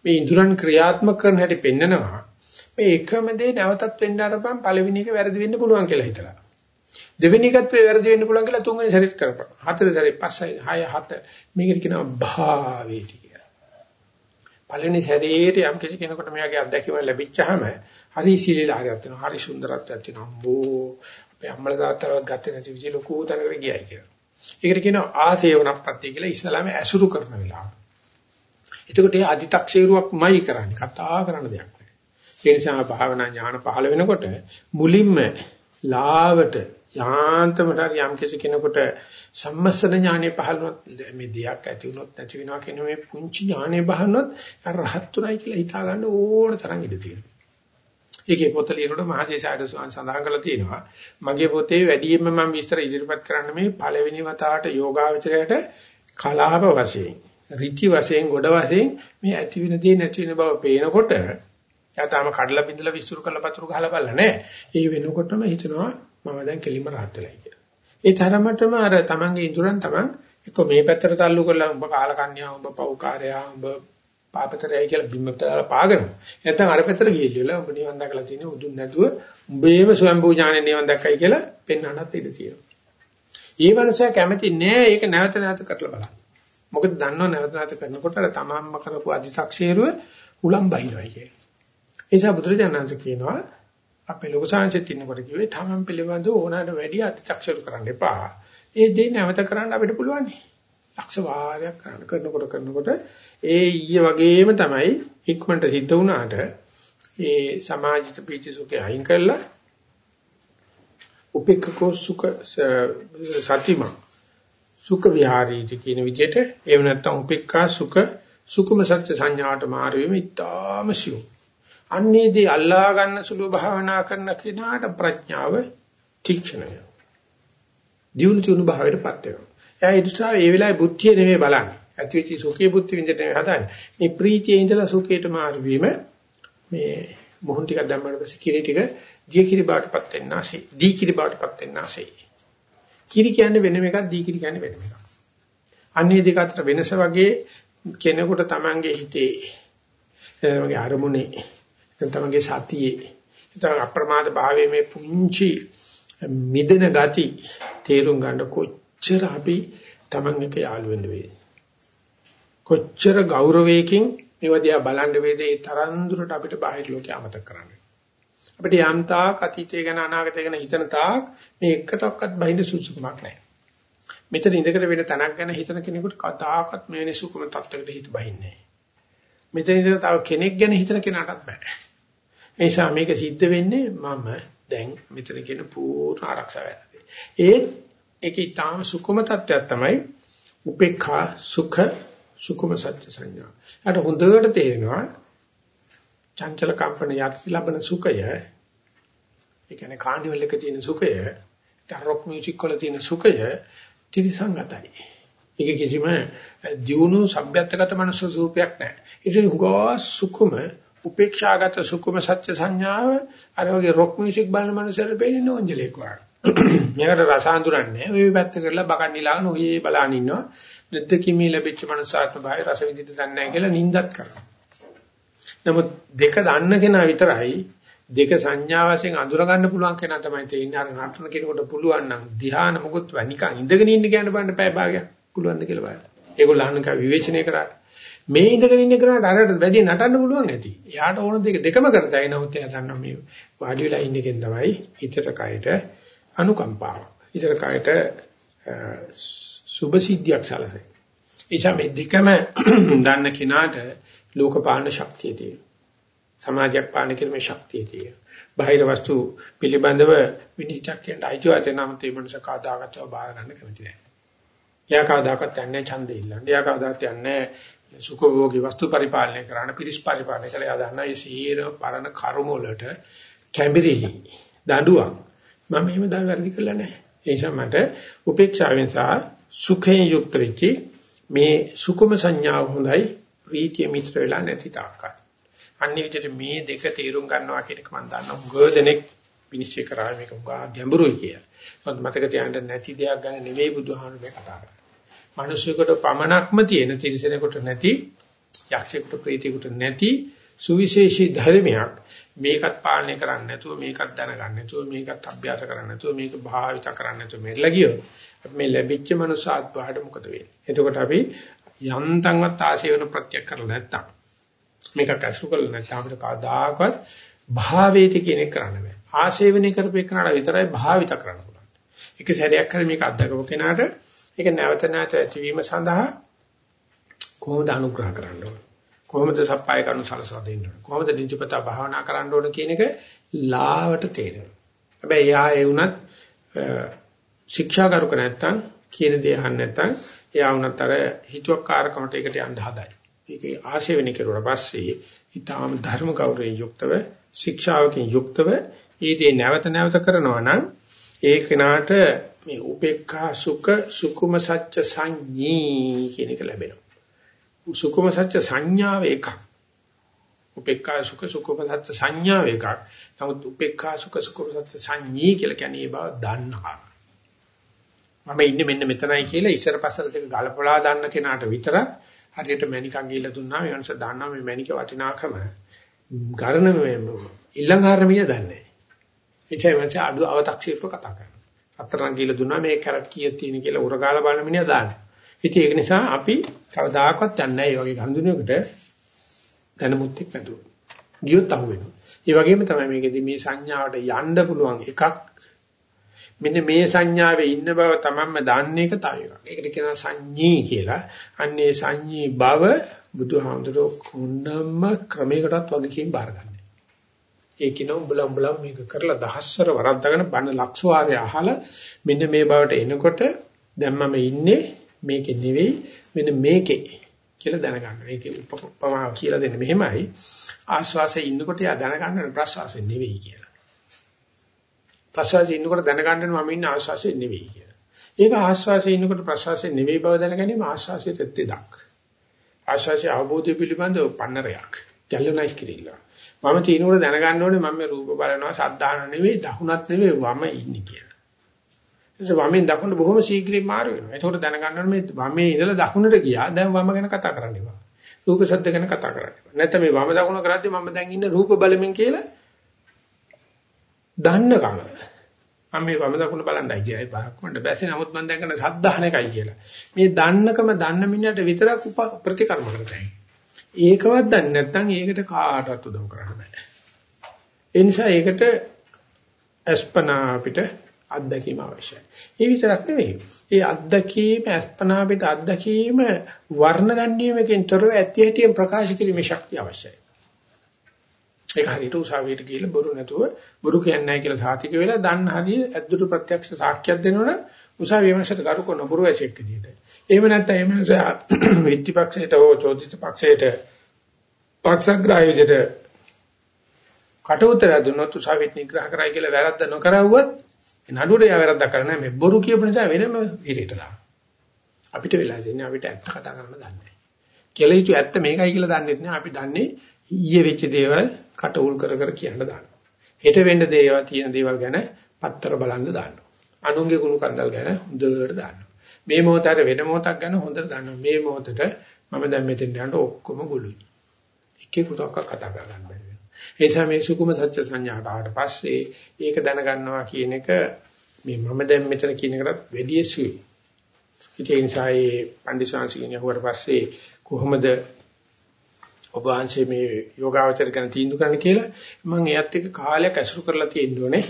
මේ ඉඳුරන් ක්‍රියාත්මක කරන හැටි පෙන්නනවා. මේ එකම දේ නැවතත් වෙන්න අරපන් පළවෙනි එක වැරදි වෙන්න පුළුවන් කියලා හිතලා. දෙවෙනි එකත් වැරදි වෙන්න පුළුවන් කියලා තුන්වෙනි සැරේත් කරපන්. හතර සැරේ පස්සේ හය හත මේකට කියනවා භාවේටි. පළවෙනි සැරේට යම් කිසි කෙනෙකුට මෙයාගේ අත්දැකීම ලැබිච්චාම හරි සීලීලාරයක් වෙනවා හරි සුන්දරත්වයක් තියෙනවා අම්බෝ අපේ අම්මලා තාත්තලාවත් ගත්තේ නැති විදිහ ලොකු තැනකට ගියයි කියලා. ඒකට කියනවා ආසේවනප්පත්ති කියලා ඉස්ලාමයේ ඇසුරු කරන වෙලාව. එතකොට ඒ අදි탁ෂේරුවක්මයි කරන්නේ කතා කරන දෙයක් නෑ. ඒ නිසා භාවනා ඥාන පහළ වෙනකොට මුලින්ම ලාවට යාන්තමට හරි යම් කිසි කෙනෙකුට සම්මස්සන ඥානෙ පහළනොත් මේ දෙයක් ඇති වුණොත් නැති වෙනවා කියන මේ පුංචි ඥානෙ බහනොත් අර රහත්තුනයි කියලා හිතා ගන්න ඕන තරම් ඉඩ තියෙනවා. ඒකේ පොත ලියනකොට මහජේසාරද සඳහන් කරලා තියෙනවා. මගේ පොතේ වැඩියෙන්ම මම විස්තර ඉදිරිපත් කරන්න මේ පළවෙනි වතාවට යෝගාවචරයට කලාප වශයෙන්, ඍචි වශයෙන්, ගොඩ වශයෙන් මේ ඇති වෙන දේ නැති වෙන බව පේනකොට එයා තාම කඩලා බිඳලා විස්තර කරලා පතුරු ගහලා බලලා නැහැ. ඒ වෙනකොටම හිතනවා මම දැන් කෙලින්ම rahat වෙලා කියලා. ඒ තරමටම අර තමන්ගේ ඉඳුරන් තමන් එක්ක මේ පැත්තට තල්ලු කරලා උඹ කාලකන්‍යා උඹ පව්කාරයා උඹ පාපතරයයි කියලා බිම්මට දාලා පාගන. නැත්නම් අර පැත්තට ගිහිල්ලා උඹ නිවන් දැකලා තියෙන උදුන් නැතුව උඹේම ස්වයම්බූ ඥානෙ නිවන් දැක්කයි කියලා පෙන්වන්නත් ඉඩ තියෙනවා. ඒ මනුස්සයා කැමති නෑ ඒක නැවත නැවත කරලා බලන්න. මොකද දන්නව නැවත නැවත කරනකොට අර තමන්ම කරපු අදි탁ෂේරුව උලම් බහිනවයි කියලා. ඒ නිසා බුදුරජාණන් කියනවා අපේ ලෝක සංසෙත් ඉන්නකොට කිව්වේ තමන් පිළිබඳව ඕනකට වැඩි අතිචක්ෂරු කරන්න එපා. ඒ දේ නැවත කරන්න අපිට පුළුවන්. ලක්ෂ වාරයක් කරන්න කරනකොට කරනකොට ඒ ඊයේ වගේම තමයි ඉක්මනට සිද්ධ වුණාට ඒ සමාජිත පීචසුකේ අයින් කරලා උපේක්ඛකෝ සුඛ සතිම සුඛ විහාරීති කියන විදිහට එහෙම නැත්නම් උපේක්ඛා සුඛ සුකුම සත්‍ය සංඥාවට මාරු වීම ඉතාම සියුම්. අන්නේදී අල්ලා ගන්න සුළු භාවනා කරන කෙනාට ප්‍රඥාව තීක්ෂණය. දියුණු තුණු භාවයටපත් වෙනවා. එයා ඒ නිසා ඒ වෙලාවේ බුද්ධිය නෙමෙයි බලන්නේ. ඇතිවිචි සුඛේ බුද්ධි විඳින්න නෙමෙයි හදන්නේ. මේ ප්‍රීතියේ ඉඳලා සුඛයට මාරු වීම මේ මොහොන් ටිකක් දැම්මම පස්සේ කිරි ටික දිය කිරි බාටපත් වෙන්නාසේ. දී කිරි බාටපත් වෙන්නාසේ. කිරි කියන්නේ වෙනම එකක් දී කිරි කියන්නේ වෙනම එකක්. අන්නේ දෙක අතර වෙනස වගේ කෙනෙකුට Tamange හිතේ තමගේ අරමුණේ තමගේ සතියේ. නැත්නම් අප්‍රමාද භාවයේ මේ පුංචි මිදෙන ගති තේරුම් ගන්න කොච්චර අපි Taman එක යාළු වෙන්න වේද? කොච්චර ගෞරවයකින් මේවා දිහා බලන්න වේද? ඒ තරම් දුරට අපිට බාහිර ලෝකේ අමතක කරන්න. අපිට යම් තාක් අතීතය ගැන අනාගතය ගැන හිතන තාක් මේ එකටවත් බහිඳ සුසුකමක් නැහැ. මෙතන ඉඳගෙන වෙන තැනක් ගැන හිතන කෙනෙකුට කතාවක්වත් මේ නිසුකම තත්ත්වයකට හිත බහින්නේ නැහැ. මෙතන ඉඳලා තව කෙනෙක් ගැන හිතන කෙනාටත් බෑ. ඒ නිසා මේක සිද්ධ වෙන්නේ මම දැන් මෙතන කියන පූර්ණ ආරක්ෂාව යනවා. ඒ ඒක ඊටාම සුකුම තත්ත්වයක් තමයි උපේක්ඛා සුඛ සුකුම සත්‍ය සංඥා. අර හොඳට තේරෙනවා චංචල කම්පන යටි ලබන සුඛය ඒ කියන්නේ කාන්ඩිවල් එක තියෙන සුඛය, තරොක් මියුසික් වල තියෙන සුඛය ත්‍රිසංගතයි. ඒක කිසිම දියුණු සભ્યත්වගත මනස ස්වරූපයක් නැහැ. ඒක හුඟා සුකුම උපේක්ෂාගත සුකුම සත්‍ය සංඥාව අර වගේ රොක් මියුසික් බලන මනුස්සයර පෙන්නේ නෝන්ජලෙක් වගේ. මේකට රස අඳුරන්නේ ඔය පැත්ත කරලා බකන් නිලාගෙන ඔය බලන් ඉන්නවා. නැද්දකින් ලැබිච්ච මනසාත්ම භාවය රස විඳින්න දන්නේ නැහැ කියලා නින්දත් කරනවා. නමුත් දෙක දන්න කෙනා විතරයි දෙක සංඥා වශයෙන් අඳුර ගන්න පුළුවන් කෙනා තමයි තේින්නේ. අර නටන කෙනෙකුට පුළුවන් නම් ධ්‍යාන මොකොත් නිකන් ඉඳගෙන ඉන්න කියන්න බෑ පැය භාගයක්. පුළුවන්ද කියලා බලන්න. ඒගොල්ලෝ අහන්න කා විවේචනය කරා. මේ ඉඳගෙන ඉන්න කෙනාට අරට වැඩි නටන්න පුළුවන් ඇති. එයාට ඕන දෙක දෙකම කරතයි නමුත් එයා දන්නා මේ වාඩි වෙලා ඉන්න එකෙන් තමයි හිතට කයට අනුකම්පාව. හිතට කයට සුභ සිද්ධියක් සැලසෙයි. එيشා මේ දෙකම දන්න කෙනාට ලෝකපාලන ශක්තිය තියෙනවා. සමාජයක් පාලනය කිරීමේ ශක්තිය තියෙනවා. බාහිර වස්තු පිළිබඳව විනිශ්චය කියන අයිතිවාසිකම් නම් තේ මනස කාදාගතව බාර ගන්න කැමති නැහැ. එයා කවදාකවත් යන්නේ ඡන්දෙ ඉල්ලන්නේ. එයා කවදාකවත් යන්නේ සුඛභෝගී වස්තු පරිපාලනය කරන්න පිරිස් පරිපාලනය කරලා එයා දන්නා මේ සීර පරණ කර්ම වලට කැඹිරිලි දඬුවම් මම එහෙම දා වැඩි කරලා නැහැ. ඒ නිසා මට උපේක්ෂාවෙන් සහ සුඛයෙන් යුක්ත වෙච්ච මේ සුකුම සංඥාව හොඳයි ප්‍රීතිය මිශ්‍ර වෙලා නැති තාක්කයි. අනිත් විදිහට මේ දෙක තේරුම් ගන්නවා කියන එක මම දන්නවා. ගොඩනෙක් විනිශ්චය කරා මේක උගා ගැඹුරුයි කියලා. නමුත් මතක තියාගන්න නැති දෙයක් ගැන නෙවෙයි බුදුහාමුදුරුවෝ මේ කතා කරන්නේ. මිනිසෙකුට පමණක්ම තියෙන තිරිසනෙකුට නැති යක්ෂයෙකුට ප්‍රීතියෙකුට නැති සුවිශේෂී ධර්මයක් මේකත් පාලනය කරන්නේ නැතුව මේකත් දැනගන්න නැතුව මේකත් අභ්‍යාස කරන්නේ නැතුව මේක භාවිත කරන්නේ නැතුව මෙල්ල ගියොත් මේ ලැබිච්ච මනුසාත්වයට මොකද වෙන්නේ? එතකොට අපි යන්තම්වත් ආශය වෙන ප්‍රත්‍යක් කරලා නැත්තම් මේක කසු කරලා නැත්නම් අපිට කවදාකවත් භාවේති කියන එක කරන්න බෑ. ආශේවනය කරපේකනට විතරයි භාවිත කරන්න පුළුවන්. එක සැරයක් හරි මේක අත්දකපු කෙනාට ඒක නැවත නැවත ඇතිවීම සඳහා කොහොමද අනුග්‍රහ කරන්න ඕන? කොහොමද සප්පාය කරනු සලසලා දෙන්න ඕන? කොහොමද නිජපත භාවනා කරන්න ඕන කියන එක ලාවට තේරෙනවා. හැබැයි යා ඒ වුණත් ශික්ෂාගරුක නැත්තම් කියන දේ අහන්න නැත්තම් එයා වුණත් අර හිතුවක්කාරකමට ඒකට යන්න හදයි. ඒකේ ආශේවණි කරුවා පස්සේ ඊටාම ධර්ම ගෞරවයෙන් යුක්තව ශික්ෂාවකින් යුක්තව ඊදී නැවත නැවත කරනවා නම් ඒ කෙනාට මේ උපේක්ඛා සුඛ සුකුම සත්‍ය සංඤී කියන එක ලැබෙනවා. සුකුම සත්‍ය සංඥාව එකක්. උපේක්ඛා සුඛ සුකුම සත්‍ය සංඥාව එකක්. නමුත් උපේක්ඛා සුඛ සුකුම සත්‍ය සංඤී කියලා කියන්නේ ඒ බව දන්නවා. මම ඉන්නේ මෙන්න මෙතනයි කියලා ඉස්සර පස්සල දෙක ගලපලා දාන්න කෙනාට විතරක් හරියට මැනිකක් ගිහිල්ලා දුන්නා මේ මනුස්ස දන්නවා මේ මැනික වටිනාකම ගරණ මේ ඊළඟාරමිය දන්නේ. ඒ කියන්නේ අඩු අව탁සීරුව කතා කරනවා. අතරන් ගිහිල්ලා දුන්නා මේ කැරට් කීයක් තියෙන කියලා උරගාලා බලන මිනිහා දාන්නේ. ඉතින් ඒක නිසා අපි කවදාකවත් යන්නේ නැහැ මේ වගේ ගනුදෙනුවකට දැනුමුත්‍යක් නැතුව. ගියොත් අහුවෙනවා. ඒ වගේම තමයි මේකෙදි මේ සංඥාවට යන්න පුළුවන් එකක් මෙන්න මේ සංඥාවේ ඉන්න බව තමන්ම දන්න එක තව එකක්. ඒකට කියනවා සංඤී කියලා. අන්නේ සංඤී බව බුදුහාමුදුරෝ කුණම්ම ක්‍රමයකටත් වගකීම් බාරගන්නේ. ඒ කිනෝ උඹලා උඹලා මේක කරලා දහස්වර වරද්දාගෙන බණ ලක්ෂ වාරය අහලා මෙන්න මේ බවට එනකොට දැන් මම ඉන්නේ මේකේ නෙවෙයි මෙන්න මේකේ කියලා දැනගන්න. මේකේ උපමාව කියලා දෙන්නේ මෙහෙමයි. ආස්වාසයේ ඉන්නකොට යා දැනගන්න ප්‍රස්වාසයේ නෙවෙයි කියලා. ප්‍රස්වාසයේ ඉන්නකොට දැනගන්න මම ඉන්නේ ආස්වාසයේ නෙවෙයි කියලා. ඒක ආස්වාසයේ ඉන්නකොට ප්‍රස්වාසයේ නෙවෙයි බව දැනගැනීම ආස්වාසයේ තෙත්දක්. ආස්වාසයේ අවබෝධය පිළිබඳව පන්නරයක්. ගැලනයිස් කිරිල්ල. මම තීනුවර දැනගන්න ඕනේ මම මේ රූප බලනවා සද්ධාන නෙවෙයි දකුණත් නෙවෙයි වම ඉන්නේ කියලා. එතකොට වමෙන් දකුණට බොහොම ශීඝ්‍රයෙන් මාරු වෙනවා. ඒකෝට දැනගන්න ඕනේ මේ වමේ ඉඳලා දකුණට ගියා. දැන් වම ගැන කතා කරන්න එපා. රූප ශබ්ද ගැන කතා කරන්න එපා. නැත්නම් මේ වම දකුණ කරද්දී මම දැන් ඉන්නේ රූප බලමින් කියලා දන්නකම. මම මේ වම දකුණ බලන්නයි කියයි බාහක්වන්න බැසේ නමුත් මම දැන් කරන සද්ධාහන එකයි කියලා. මේ දන්නකම දන්න මිනිහට විතරක් ප්‍රතිකර්ම කරතයි. ඒකවත් දන්නේ නැත්නම් ඒකට කාටවත් උදව් කරන්න බෑ. ඒ නිසා ඒකට අස්පනා අපිට අත්දැකීම අවශ්‍යයි. ඒ විතරක් නෙවෙයි. ඒ අත්දැකීම අස්පනා අපිට අත්දැකීම වර්ණ ගැනීමකින් තොරව ඇති හැටියෙන් ප්‍රකාශ කිරීමේ ශක්තිය අවශ්‍යයි. ඒක හරියට උසාවියට ගිහිල්ලා බොරු නැතුව බොරු කියන්නේ නැහැ කියලා සාතික වෙලා දන්න හරිය ඇද්දුරු ප්‍රත්‍යක්ෂ සාක්ෂියක් දෙනවනේ උසාවිය වෙනසට කරු කරන බොරු ඇසෙක් විදියට. එහෙම නැත්නම් එහෙම නිසා විත්ති පක්ෂයට හෝ චෝදිත පක්ෂයට පක්ෂග්‍රාහීජට කට උතර දුන්නොත් උසාවිත් නිග්‍රහ කරයි කියලා වැරද්ද නොකරවුවත් නඩුවට යා වැරද්දක් කරන්නේ මේ බොරු කියපු නිසා වෙනම ඉරිට දාන. අපිට වෙලා තියෙන්නේ අපිට ඇත්ත කතා කරන්න දන්නේ නැහැ. කියලා හිතුව ඇත්ත මේකයි කියලා දන්නේ නැහැ. අපි දන්නේ ඊයේ වෙච්ච දේවල් කට උල් කර කර කියන්න දානවා. හෙට වෙන්න දේවල් තියෙන දේවල් ගැන පත්තර බලන්න දානවා. අනුන්ගේ කුණු කන්දල් ගැන හොඳට දානවා. මේ මොහොතේ වෙන මොහොතක් ගැන හොඳට දානවා. මේ මොහොතට මම දැන් මෙතෙන් යනකොට ඔක්කොම ගුළුයි. එකෙකුටවත් කතා කරගන්න බැහැ. ඒ නිසා මේ සුකුම සත්‍ය සංඥාට ආවට පස්සේ ඒක දැනගන්නවා කියන එක මේ මම දැන් මෙතන කියන එකටත් වැඩි සුයි. ඒ නිසා මේ පන්දිසාංශිකෙන් යහුවට පස්සේ කොහොමද ඔබ වහන්සේ මේ යෝගාවචර ගැන තීන්දුව කරන්න කියලා මම එයත් එක්ක කාලයක් ඇසුරු කරලා තියෙන්න ඕනේ.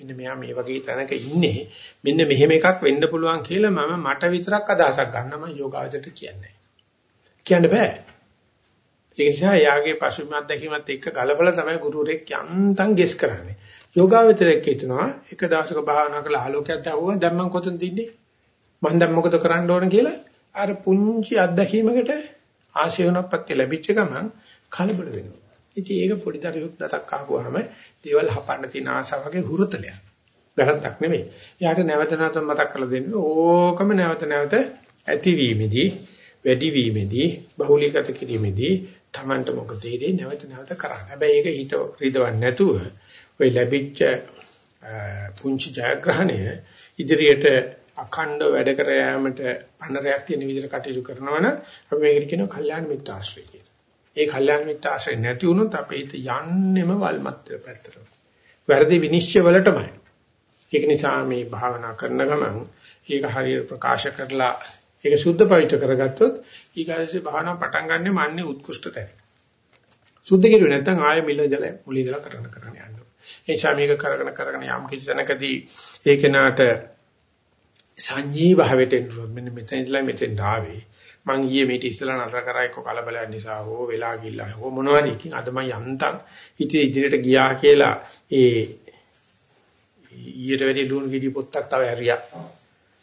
මෙන්න මෙයා මේ වගේ තැනක ඉන්නේ. මෙන්න මෙහෙම එකක් වෙන්න පුළුවන් කියලා මම මට විතරක් අදහසක් ගන්න මම යෝගාවචරයට කියන්නේ. කියන්න බෑ. ඒ නිසා යාගේ පසුබිම් අත්දැකීමත් එක්ක ගලපලා තමයි ගුරුවරයෙක් යන්තම් ගෙස් කරන්නේ. යෝගාවචරයක් හිටනවා එක දවසක භාවනා කරලා ආලෝකයක් දැවුවා දැන් මම කොතනද ඉන්නේ? මම දැන් මොකද කරන්න ඕන කියලා අර පුංචි අත්දැකීමකට ආශේවනපත්ති ලැබිච්ච ගමන් කලබල වෙනවා. ඉතින් ඒක පොඩි දරුවෙක් දතක් අහුවාම දේවල් හපන්න තියෙන ආසාව වගේ හුරුතලයක්. වැරද්දක් නෙමෙයි. එයාට නැවත නැවත මතක් කරලා දෙන්න ඕකම නැවත නැවත ඇතිවීමේදී වැඩිවීමේදී බහුලීගත කිරීමේදී Tamanට මොකද තේරෙන්නේ නැවත නැවත කරන්න. හැබැයි ඒක හිත රිදවන්නේ නැතුව ওই ලැබිච්ච පුංචි ජයග්‍රහණය ඉදිරියට අඛණ්ඩ වැඩ කර යාමට පන්නරයක් තියෙන විදිහට කටයුතු කරනවා නම් අපි මේකට කියනවා කල්යාණ මිත්‍ර ආශ්‍රය කියලා. ඒ කල්යාණ මිත්‍ර ආශ්‍රය නැති වුණොත් අපේ හිත යන්නෙම වල්මත් පැත්තට. වැරදි විනිශ්චය වලටමයි. ඒක නිසා මේ භාවනා කරන ගමන් ඒක හරියට ප්‍රකාශ කරලා ඒක සුද්ධ පවිත්‍ර කරගත්තොත් ඊගාසේ භාවනා පටන් ගන්නෙ මන්නේ උත්කෘෂ්ඨ තැන. සුද්ධ කෙරුවේ නැත්නම් ආයෙ මිල ඉඳලා මුල ඉඳලා කරන කරන යනවා. ඒ නිසා මේක කරගෙන කරගෙන යම් කිසි තැනකදී ඒ කෙනාට සංජී භාවයට එනවා. මෙන්න මෙතන ඉඳලා මෙතෙන් ආවේ. මං ඊයේ මේක ඉස්සලා නතර කරා එක්ක කලබලයක් නිසා හෝ වෙලා ගිල්ලා හෝ මොනවාරි එකකින් අද මම යන්තම් හිතේ ඉදිරියට ගියා කියලා ඒ ඊට වැඩි ලුණු ගෙඩි පොත්තක් තව ඇරියා.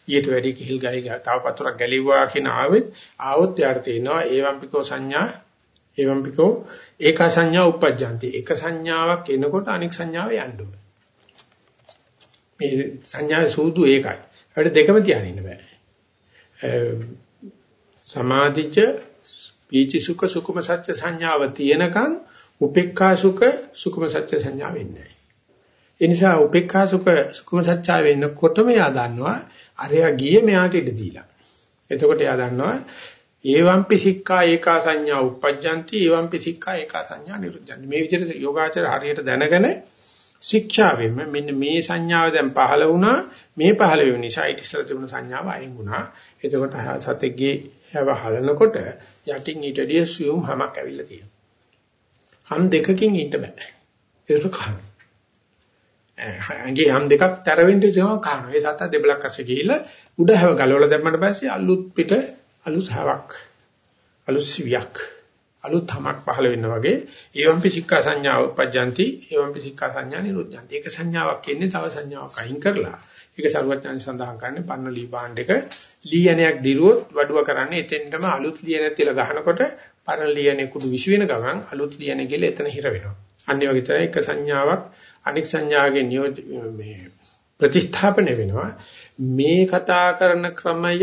ඊට වැඩි කිහිල් ගහයි තව පතුරක් ගැලෙව්වා කියන ආවෙත් ආවොත් යාට තේනවා ඒවම්පිකෝ සංඥා ඒවම්පිකෝ ඒක සංඥා උපජ්ජන්ති. එක සංඥාවක් එනකොට අනෙක් සංඥාව යන්න ඕනේ. මේ සංඥාවේ සූදු ඒකයි. ඒකට දෙකම තියාගෙන ඉන්න බෑ. සමාධිච පීචි සුඛ සුකුම සත්‍ය සංඥාව තියෙනකන් උපේක්ඛා සුඛ සුකුම සත්‍ය සංඥාව වෙන්නේ නැහැ. ඒ නිසා උපේක්ඛා සුඛ සුකුම සත්‍ය වෙන්නකොටම යා දන්නවා අරයා ගියේ මෙයාට ඉඩ දීලා. එතකොට යා දන්නවා ඒවම්පි සික්ඛා ඒකා සංඥා උපජ්ජಂತಿ ඒවම්පි සික්ඛා ඒකා සංඥා නිරුද්ධಂತಿ. මේ විදිහට යෝගාචර හරියට දැනගෙන ශික්ෂාවෙම මෙන්න මේ සංඥාව දැන් පහළ වුණා මේ පහළ වෙන නිසා ඊට ඉස්සර තිබුණ සංඥාව අයින් වුණා එතකොට සතෙක්ගේ හැව හලනකොට යටින් ඊට වැඩිය සියුම් හැමක් ඇවිල්ලා තියෙනවා. හම් දෙකකින් ඉන්න බෑ. ඒක කහන අංගේ හම් දෙකක් තර වෙන්න තියෙනවා කහන ඒ සත දෙබලක් අස්සේ ගිහිල්ලා උඩ හැව ගලවලා දැම්මට පස්සේ අලුත් පිට අලුත් හැවක් අලුත් සිවියක් අලුත් තමක් පහළ වෙන්න වගේ ඒවම්පි සික්ඛා සංඥා උපජ්ජಂತಿ ඒවම්පි සික්ඛා සංඥා නිරුද්ධಂತಿ. ඒක සංඥාවක් එන්නේ තව සංඥාවක් අයින් කරලා. ඒක සරුවඥාන් සඳහන් කරන්නේ පන්න ලී භාණ්ඩ එක ලීයනයක් දිරුවොත් වඩුව කරන්නේ එතෙන්ටම අලුත් ලීයනයක් තියලා ගහනකොට පරණ ලීයනේ කුඩු විශ් වෙන ගමන් අලුත් ලීයනේ ගිල එතන හිර වෙනවා අනිත් වගේ තමයි එක සංඥාවක් අනික් සංඥාගේ නියෝජ මේ ප්‍රතිස්ථාපනය වෙනවා මේ කතා කරන ක්‍රමය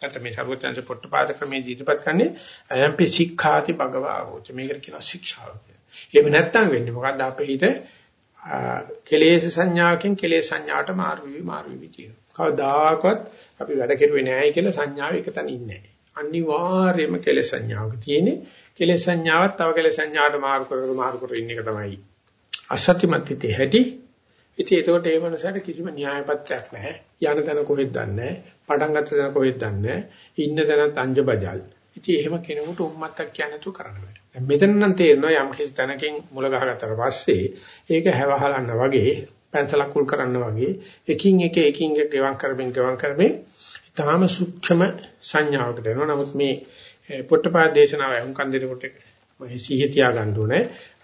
නැත්නම් මේ සර්වඥාන්ස පොට්ටපාද ක්‍රමයේ ඉදිරිපත් කරන්නේ අයම්පි සික්ඛාති භගවා හෝච මේකට කියනවා ශික්ෂාව කියලා. එහෙම නැත්නම් වෙන්නේ මොකද්ද අපේ හිත කෙලෙස් සංඥාවකින් කෙලෙස් සංඥාවට මාරු වෙවි මාරු වෙවි තියෙනවා. කවදාකවත් අපි වැඩ කෙරුවේ නැහැ කියලා සංඥාව එකතන ඉන්නේ නැහැ. අනිවාර්යයෙන්ම කෙලෙස් සංඥාවක තියෙන්නේ කෙලෙස් සංඥාවත් තව කෙලෙස් සංඥාවට මාරු කර මාරු කර ඉන්න එක තමයි අසත්‍යමත්ිතේ හැටි ඉතින් ඒකට ඒ මනසට කිසිම න්‍යායපත්‍යක් නැහැ. යන තැන කොහෙද දන්නේ පටන් ගත්ත තැන කොහෙද දන්නේ ඉන්න තැනත් අංජබජල්. ඉතින් එහෙම කෙනෙකුට උම්මත්තක් කියන්න තු කරන්න බෑ. දැන් මෙතන නම් තේරෙනවා යම් කිසි තැනකින් මුල ගහගත්තට පස්සේ ඒක හැවහලන්න වගේ පැන්සලක් කුල් කරන්න වගේ. එකින් එක එකින් එක ගෙවම් කරමින් ගෙවම් කරමින් ඊටාම සූක්ෂම සංඥාවකට එනවා. නමුත් මේ පොට්ටපාද දේශනාව වුන්කන් දෙනකොට මේ සිහිය තියාගන්න ඕනේ.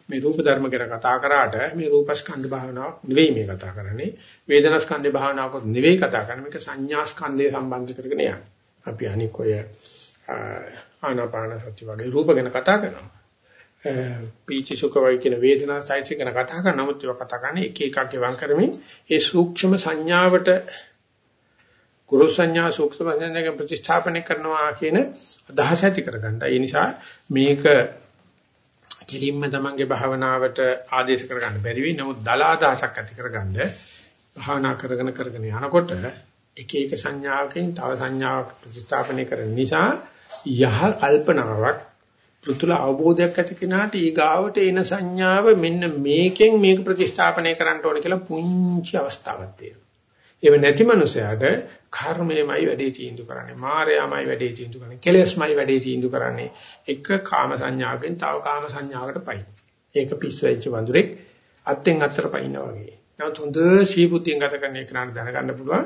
මේ රූප ධර්ම ගැන කතා කරාට මේ රූපස්කන්ධ භාවනාවක් නෙවෙයි මේ කතා කරන්නේ. වේදනාස්කන්ධ භාවනාවක් නෙවෙයි කතා කරන්නේ. මේක සංඥාස්කන්ධය සම්බන්ධ කරගෙන යන්නේ. අපි අනික ඔය ආනාපාන සති වගේ රූප ගැන කතා කරනවා. පීචි සුඛ වයි කියන වේදනා සයිස් ගැන කතා කරනවා නමුත් ඒවා කතා කරන්නේ එක එකක් ගෙවම් කරමින් ඒ සූක්ෂම සංඥාවට කුරු සංඥා සූක්ෂම සංඥාක ප්‍රතිස්ථාපනය කරනවා කියන අදහස ඇති කරගන්න. ඒ නිසා මේක කිලින්ම තමන්ගේ භාවනාවට ආදේශ කරගන්න බැරි වෙයි. නමුත් දලාදාසක් ඇති කරගන්න භාවනා කරගෙන කරගෙන යනකොට එක එක සංඥාවකින් තව සංඥාවක් ප්‍රතිස්ථාපනය කරන නිසා යහ කල්පනාවක් පෘතුල අවබෝධයක් ඇති කෙනාට ඊගාවට එන සංඥාව මෙන්න මේකෙන් මේක ප්‍රතිස්ථාපනය කරන්න ඕන කියලා පුංචි අවස්ථාවක් තියෙනවා. එහෙම නැති මනුස්සයාට කර්මයමයි වැඩේ තීන්දුව කරන්නේ. මායයමයි වැඩේ තීන්දුව කරන්නේ. කෙලෙස්මයි වැඩේ තීන්දුව කරන්නේ. එක කාම සංඥාවෙන් තව කාම සංඥාවකට පයින්. ඒක පිස්සු වෙච්ච වඳුරෙක් අත්ෙන් අතට පයින්නා වගේ. නමුත් හොඳ සීබුද්ධියෙන් ගත කරන එක නාන දැනගන්න පුළුවන්.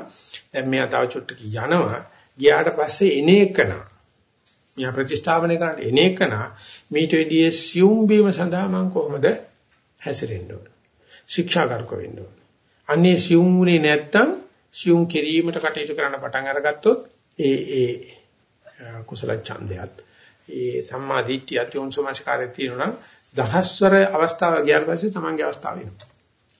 දැන් මෙයා තව චුට්ටක යනවා. ගියාට පස්සේ එන එකන. මෙයා ප්‍රතිස්ථාපනය කරන්න එන එකන මීට වෙඩියේ සියුම් වීම සඳහා මම කොහොමද හැසිරෙන්න ඕන? ශික්ෂාගාරක වෙන්න ඕන. අන්නේ සියුම් වුණේ නැත්තම් සියුම් කිරීමට කටයුතු කරන්න පටන් අරගත්තොත් ඒ ඒ කුසල ඡන්දයත් ඒ සම්මා දිට්ඨියත් යොන්සෝමස්කාරය තියෙනවා නම් දහස්වර අවස්ථාව ගියාට පස්සේ තමන්ගේ අවස්ථාව වෙනවා.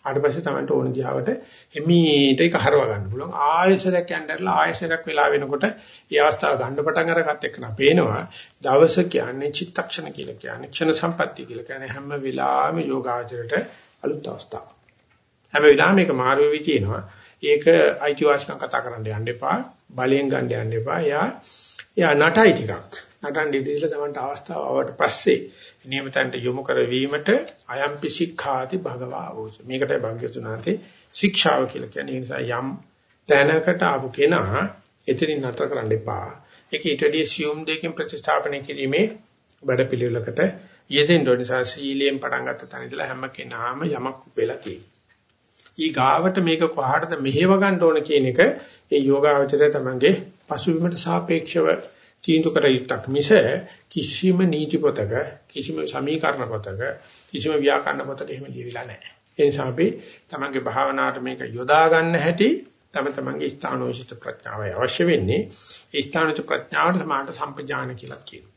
ආට පස්සේ තමන්ට ඕන දිහාවට එමීට ඒක හරව ගන්න පුළුවන්. ආයසරයක් යnderලා ආයසරයක් වෙලා වෙනකොට ඒ අවස්ථාව ගන්න පටන් අරගත් එක්කන පේනවා. දවස කියන්නේ චිත්තක්ෂණ කියලා කියන්නේ ක්ෂණ සම්පත්තිය කියලා කියන්නේ හැම වෙලාවෙම යෝගාචරයට අලුත් අවස්ථාවක්. හැම වෙලාවෙම මේක මාරු වෙවි තියෙනවා. ඒක අයිතිවාසිකම් කතා කරන්න යන්න එපා. බලයෙන් ගන්න යන්න එපා. යා යා නටයි ටිකක්. නටන්න ඉඳලා තමන්ට අවස්ථාව ආවට පස්සේ නියමිතන්ට යොමු කරවීමට අයම්පි ශික්ෂාති භගවා වූස. මේකටයි භාග්‍යතුනාතේ ශික්ෂාව කියලා කියන්නේ. ඒ නිසා යම් තැනකට ආපු කෙනා එතනින් නතර කරන්න එපා. ඒක ඊට වඩා සියුම් දෙකකින් ප්‍රතිස්ථාපනය කිරීමේ වැඩ පිළිවෙලකට යෙදෙන්න ඕන නිසා සීලයෙන් පටන් ගත්ත තැන ඉඳලා හැම කෙනාම යමක් උපෙලා තියෙනවා. ඊ ගාවට මේක කොහාටද මෙහෙව ගන්න ඕන කියන එක ඒ යෝගාවචරය තමංගේ පසුබිමට සාපේක්ෂව තීන්දුව කර යුත්තක් මිස කිසිම නීති පොතක කිසිම සමීකරණ පොතක කිසිම ව්‍යාකරණ පොතක එහෙම ලියවිලා නැහැ. ඒ නිසා අපි තමන්ගේ භාවනාවට මේක යොදා ගන්න හැටි තම තමන්ගේ ස්ථානෝචිත ප්‍රඥාවයි අවශ්‍ය වෙන්නේ. ඒ ස්ථානෝචිත ප්‍රඥාවට සමානට සම්පජාන කියලා කියනවා.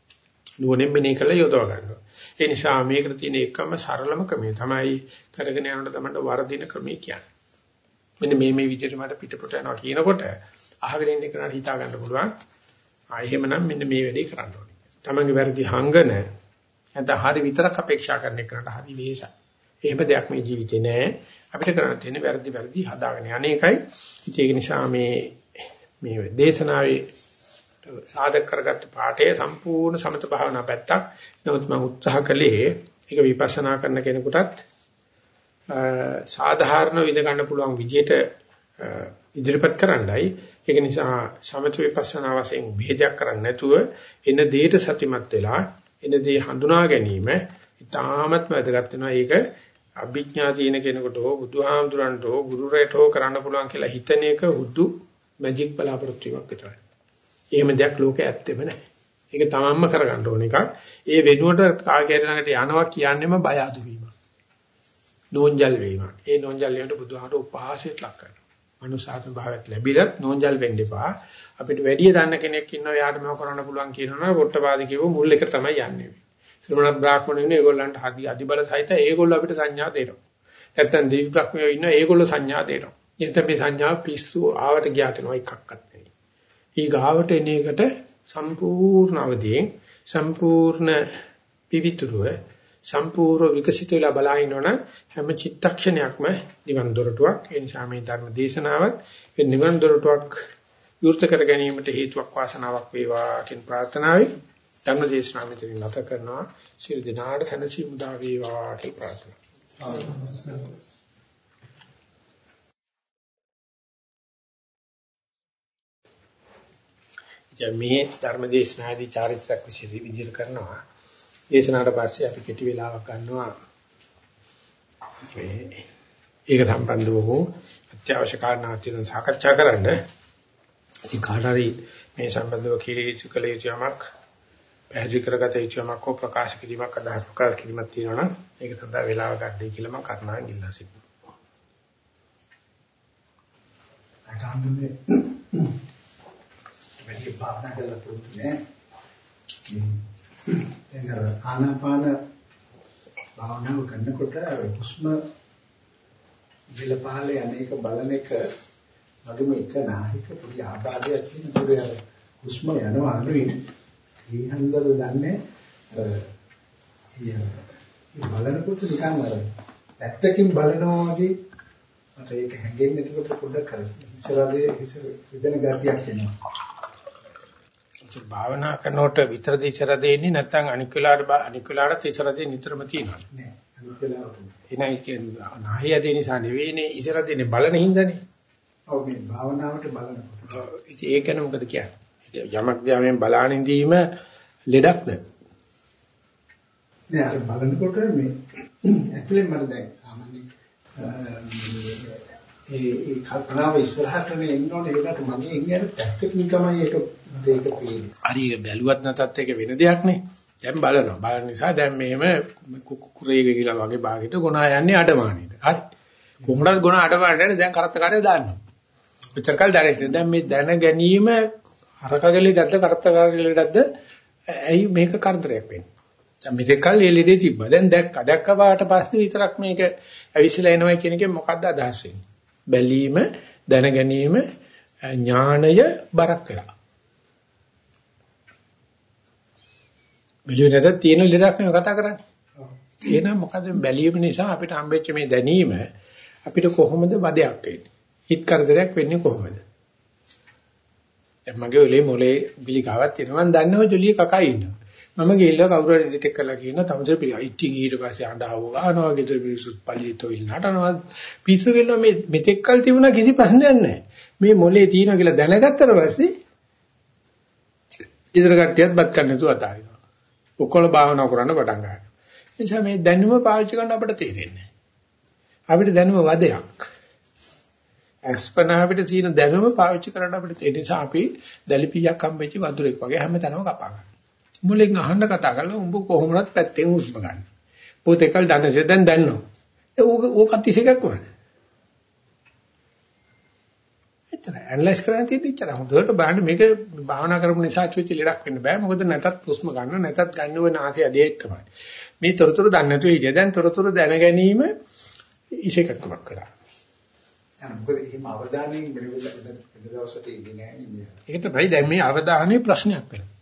නුවණින් මෙනේ කළ යොදව ගන්නවා. ඒ නිසා මේකට තියෙන එකම සරලම ක්‍රමය තමයි කරගෙන යනකොට තමයි වර්ධින ක්‍රමය කියන්නේ. මෙන්න මේ මේ විදිහට මට පිටපොට යනවා කියනකොට අහගෙන ඉන්න කෙනාට හිතා ගන්න පුළුවන්. ආ එහෙමනම් මෙන්න මේ වැඩේ කරන්න ඕනේ. තමන්ගේ වැරදි හංගන නැත්නම් හරි විතරක් අපේක්ෂා කරන එකට හරි වෙහසක්. එහෙම දෙයක් මේ ජීවිතේ නෑ. අපිට කරන්න තියෙන්නේ වැරදි වැරදි හදාගෙන අනේකයි. ඒක නිසා මේ මේ දේශනාවේ සාධක කරගත්ත පාඩේ සම්පූර්ණ සමත භාවනා පැත්තක්. නමුත් මම උත්සාහ කළේ ඒක විපස්සනා කරන කෙනෙකුටත් සාධාරණ විඳ ගන්න පුළුවන් විදිහට ඉදිරිපත් කරන්නයි. ඒක නිසා සමත විපස්සනා වශයෙන් ભેදයක් කරන්නේ නැතුව එන දෙයට සතිමත් වෙලා එන දේ හඳුනා ගැනීම ඉතාමත් වැදගත් වෙනවා. ඒක අභිඥා තියෙන කෙනෙකුට හෝ බුදුහාමුදුරන්ට හෝ ගුරුරයට හෝ කරන්න පුළුවන් කියලා හිතන එක හුදු මැජික් බලාපොරොත්තු වීමක් විතරයි. එහෙම දෙයක් ලෝකේ ඇත්තෙම නැහැ. ඒක තමන්ම කරගන්න ඕන එකක්. ඒ වෙනුවට කාගේ ළඟට යනවා කියන්නේම බය අඩු වීම. නෝන්ජල් වීම. ඒ නෝන්ජල් වීමට බුදුහාට උපහාසයට ලක් කරනවා. මනුසාසන භාවයක් ලැබිලත් නෝන්ජල් වෙන්න එපා. අපිට වැඩි දන්න කෙනෙක් ඉන්නවා යාට මේක කරන්න පුළුවන් කියනවනේ පොට්ටපාද කියව මුල් එක තමයි යන්නේ. ශ්‍රමණ බ්‍රාහ්මණයෝ ඉන්නේ ඒගොල්ලන්ට හදි අධිබල සහිත ඒගොල්ලෝ අපිට සංඥා දෙනවා. නැත්තම් දිවි බ්‍රහ්මයෝ ඉන්නවා ඒගොල්ලෝ සංඥා දෙනවා. එතන මේ සංඥා පිස්සු ආවට ගියාට නෝ එකක්වත් නෙවෙයි. ඊ ගාවට එන එකට සම්පූර්ණ අවදීන් සම්පූර්ණ පිවිතුරුව සම්පූර්ණ විකසිත වෙලා බලා ඉන්නවනම් හැම චිත්තක්ෂණයක්ම නිවන් දොරටුවක්. ඒ නිසා මේ ධර්ම දේශනාවත් ඒ නිවන් දොරටුවක් විවෘත කර ගැනීමට හේතුවක් වාසනාවක් වේවා කියන ප්‍රාර්ථනාවයි ධර්ම දේශනාව මෙතන නැත කරනවා. සියලු දෙනාට සැනසීම උදා වේවා කියලා ප්‍රාර්ථනා. මේ ධර්ම දේශනාදී චාරිත්‍රාක් විශේෂ විදිහට කරනවා. දේශනාවට පස්සේ අපි කෙටි වෙලාවක් ගන්නවා. ඒක සම්බන්ධව හෝ අත්‍යවශ්‍ය කාරණා තියෙන සාකච්ඡා කරන්න. ඉතින් කාටරි මේ සම්බන්ධව කීරීසු කළ යුතු යමක් පැහැදිලි කරගත යුතු යමක් හෝ ප්‍රකාශ කිරීමක් අදහස් ප්‍රකාශ කිරීමක් තියෙනවා නම් ඒක සඳහා වෙලාව ගන්නයි කියලා මම කරුණාවෙන් ඉල්ලා සිටිනවා. අරහම්නේ වැඩි භාවනා කරලා පුරුදු නෑ. දැන් ආනාපාන භාවනාව කරනකොට හුස්ම විල පහලේ අනේක බලන එක වගේම එක නාහික පොඩි ආබාධයක් තියෙන පොඩි අර හුස්ම යනවා අනුයින් ඒ හන්දද දන්නේ අර ඒ බලනකොට නිකන් අර පැත්තකින් බලනවා වගේ මට ඒක හැඟෙන්නේ එතකොට පොඩ්ඩක් අර ඉස්සරහදී ඉස්සර විදෙන ගතියක් එනවා. ඒ භාවනා කරනකොට විතරද ඉස්සර දෙන්නේ නැත්නම් අනික් වෙලාවට අනික් වෙලාවට ඉස්සර දෙන්නේ නිතරම තියෙනවා. නෑ අනික් වෙලාවට. එනයි කියන්නේ නාහිය දෙන නිසා නෙවෙයිනේ ඉස්සර දෙන්නේ බලන හින්දානේ. ඔව් මේ භාවනාවට බලනකොට. ඉතින් ඒක ගැන මොකද කියන්නේ? යමක් දිහාම බලාන ඉඳීම ලෙඩක්ද? නෑ අර බලනකොට මේ ඇතුලෙන් මට දැන් සාමාන්‍ය ඒ ඒ කල්පනාව ඉස්සරහටනේ එන්න ඕනේ ඒකට මගේ ඉන්නේ පැත්තකින් තමයි ඒක ඒක පේන්නේ. හරි බැලුවත් නැතත් ඒක වෙන දෙයක් නේ. දැන් බලනවා. බලන නිසා දැන් මෙහෙම කුකුරේ ගිහිලා වගේ භාගයට ගොනා යන්නේ අඩමාණයට. හරි. කොහොමද ගොනා අඩමාණයට යන්නේ දැන් කරත්ත කාර්යය දාන්නවා. ඔච්චර කල් දැනෙන්නේ. දැන් මේ දැන ගැනීම හරකගලේ දැද්ද කරත්ත කාර්යලේ දැද්ද ඇයි මේක කරදරයක් වෙන්නේ? දැන් මෙතෙක් කල් එළියේ තිබ්බා. දැන් දැක්කා. දැක්ක පාට පස්සේ විතරක් මේක ඇවිස්සලා එනවා කියන එකෙන් මොකද්ද අදහස් වෙන්නේ? බැලීම, දැන ගැනීම, ඥාණය බරක් වෙලා. බැලුවේ නැත්නම් තියෙන ලෙඩක් නෙවෙයි කතා කරන්නේ. එහෙනම් මොකද බැලීම නිසා අපිට හම්බෙච්ච මේ දැනීම අපිට කොහොමද වදයක් වෙන්නේ? හිත කරදරයක් වෙන්නේ කොහොමද? මගේ ඔලේ මොලේ බිලිකාවක් තියෙනවා මම දන්නව ජොලිය කකා ඉන්නවා. මම ගිහිල්ලා කවුරු හරි ඩිටෙක්ට් කරලා කියනවා තමතර පිළි ඉතින් ඊට පස්සේ අඬව ගන්නවා ගෙදර මිනිස්සුත් පල්ලිතෝ ඉන්න නටනවා පිස්සු කියනවා මේ මෙතෙක් කල් තිබුණා කිසි ප්‍රශ්නයක් නැහැ. මේ මොලේ තියෙනවා කියලා දැනගත්තට පස්සේ ඊතර කට්ටියත් බත් කන්න නැතුව අතාරිනවා. ඔක්කොල භාවනා කරන්න පටන් ගන්නවා. ඒ නිසා මේ දැනුම පාවිච්චි කරන්න අපිට තේරෙන්නේ අපිට දැනුම වදයක්. අස්පනා අපිට තියෙන දැනුම පාවිච්චි කරන්න අපිට ඒ නිසා අපි දැලිපියක් හම්බෙච්ච වතුරෙක් වගේ හැමතැනම කපා ගන්නවා. මුලින් අහන්න කතා කරලා උඹ කොහොමවත් පැත්තෙන් හුස්ම ගන්න. පොතේකල් දන්නසේ දැන් දන්නවා. ඒ ඕකත් ඉසේකක්ම. එච්චර ඇනලයිස් කරන්න තියෙන්නේ එච්චර. හොඳට බලන්න මේක භාවනා කරපු නිසා චුති ලඩක් වෙන්න බෑ. මොකද නැතත් හුස්ම ගන්න නැතත් ගන්න වෙන ආතේ අධේ එක්කමයි. මේ තොරතුරු දන්නේ නැතුව ඉඳ දැන් තොරතුරු දැන ගැනීම ඉසේකක්මක් කරා. ඒක තමයි දැන් මේ අවධානයේ ප්‍රශ්නයක් වෙනවා.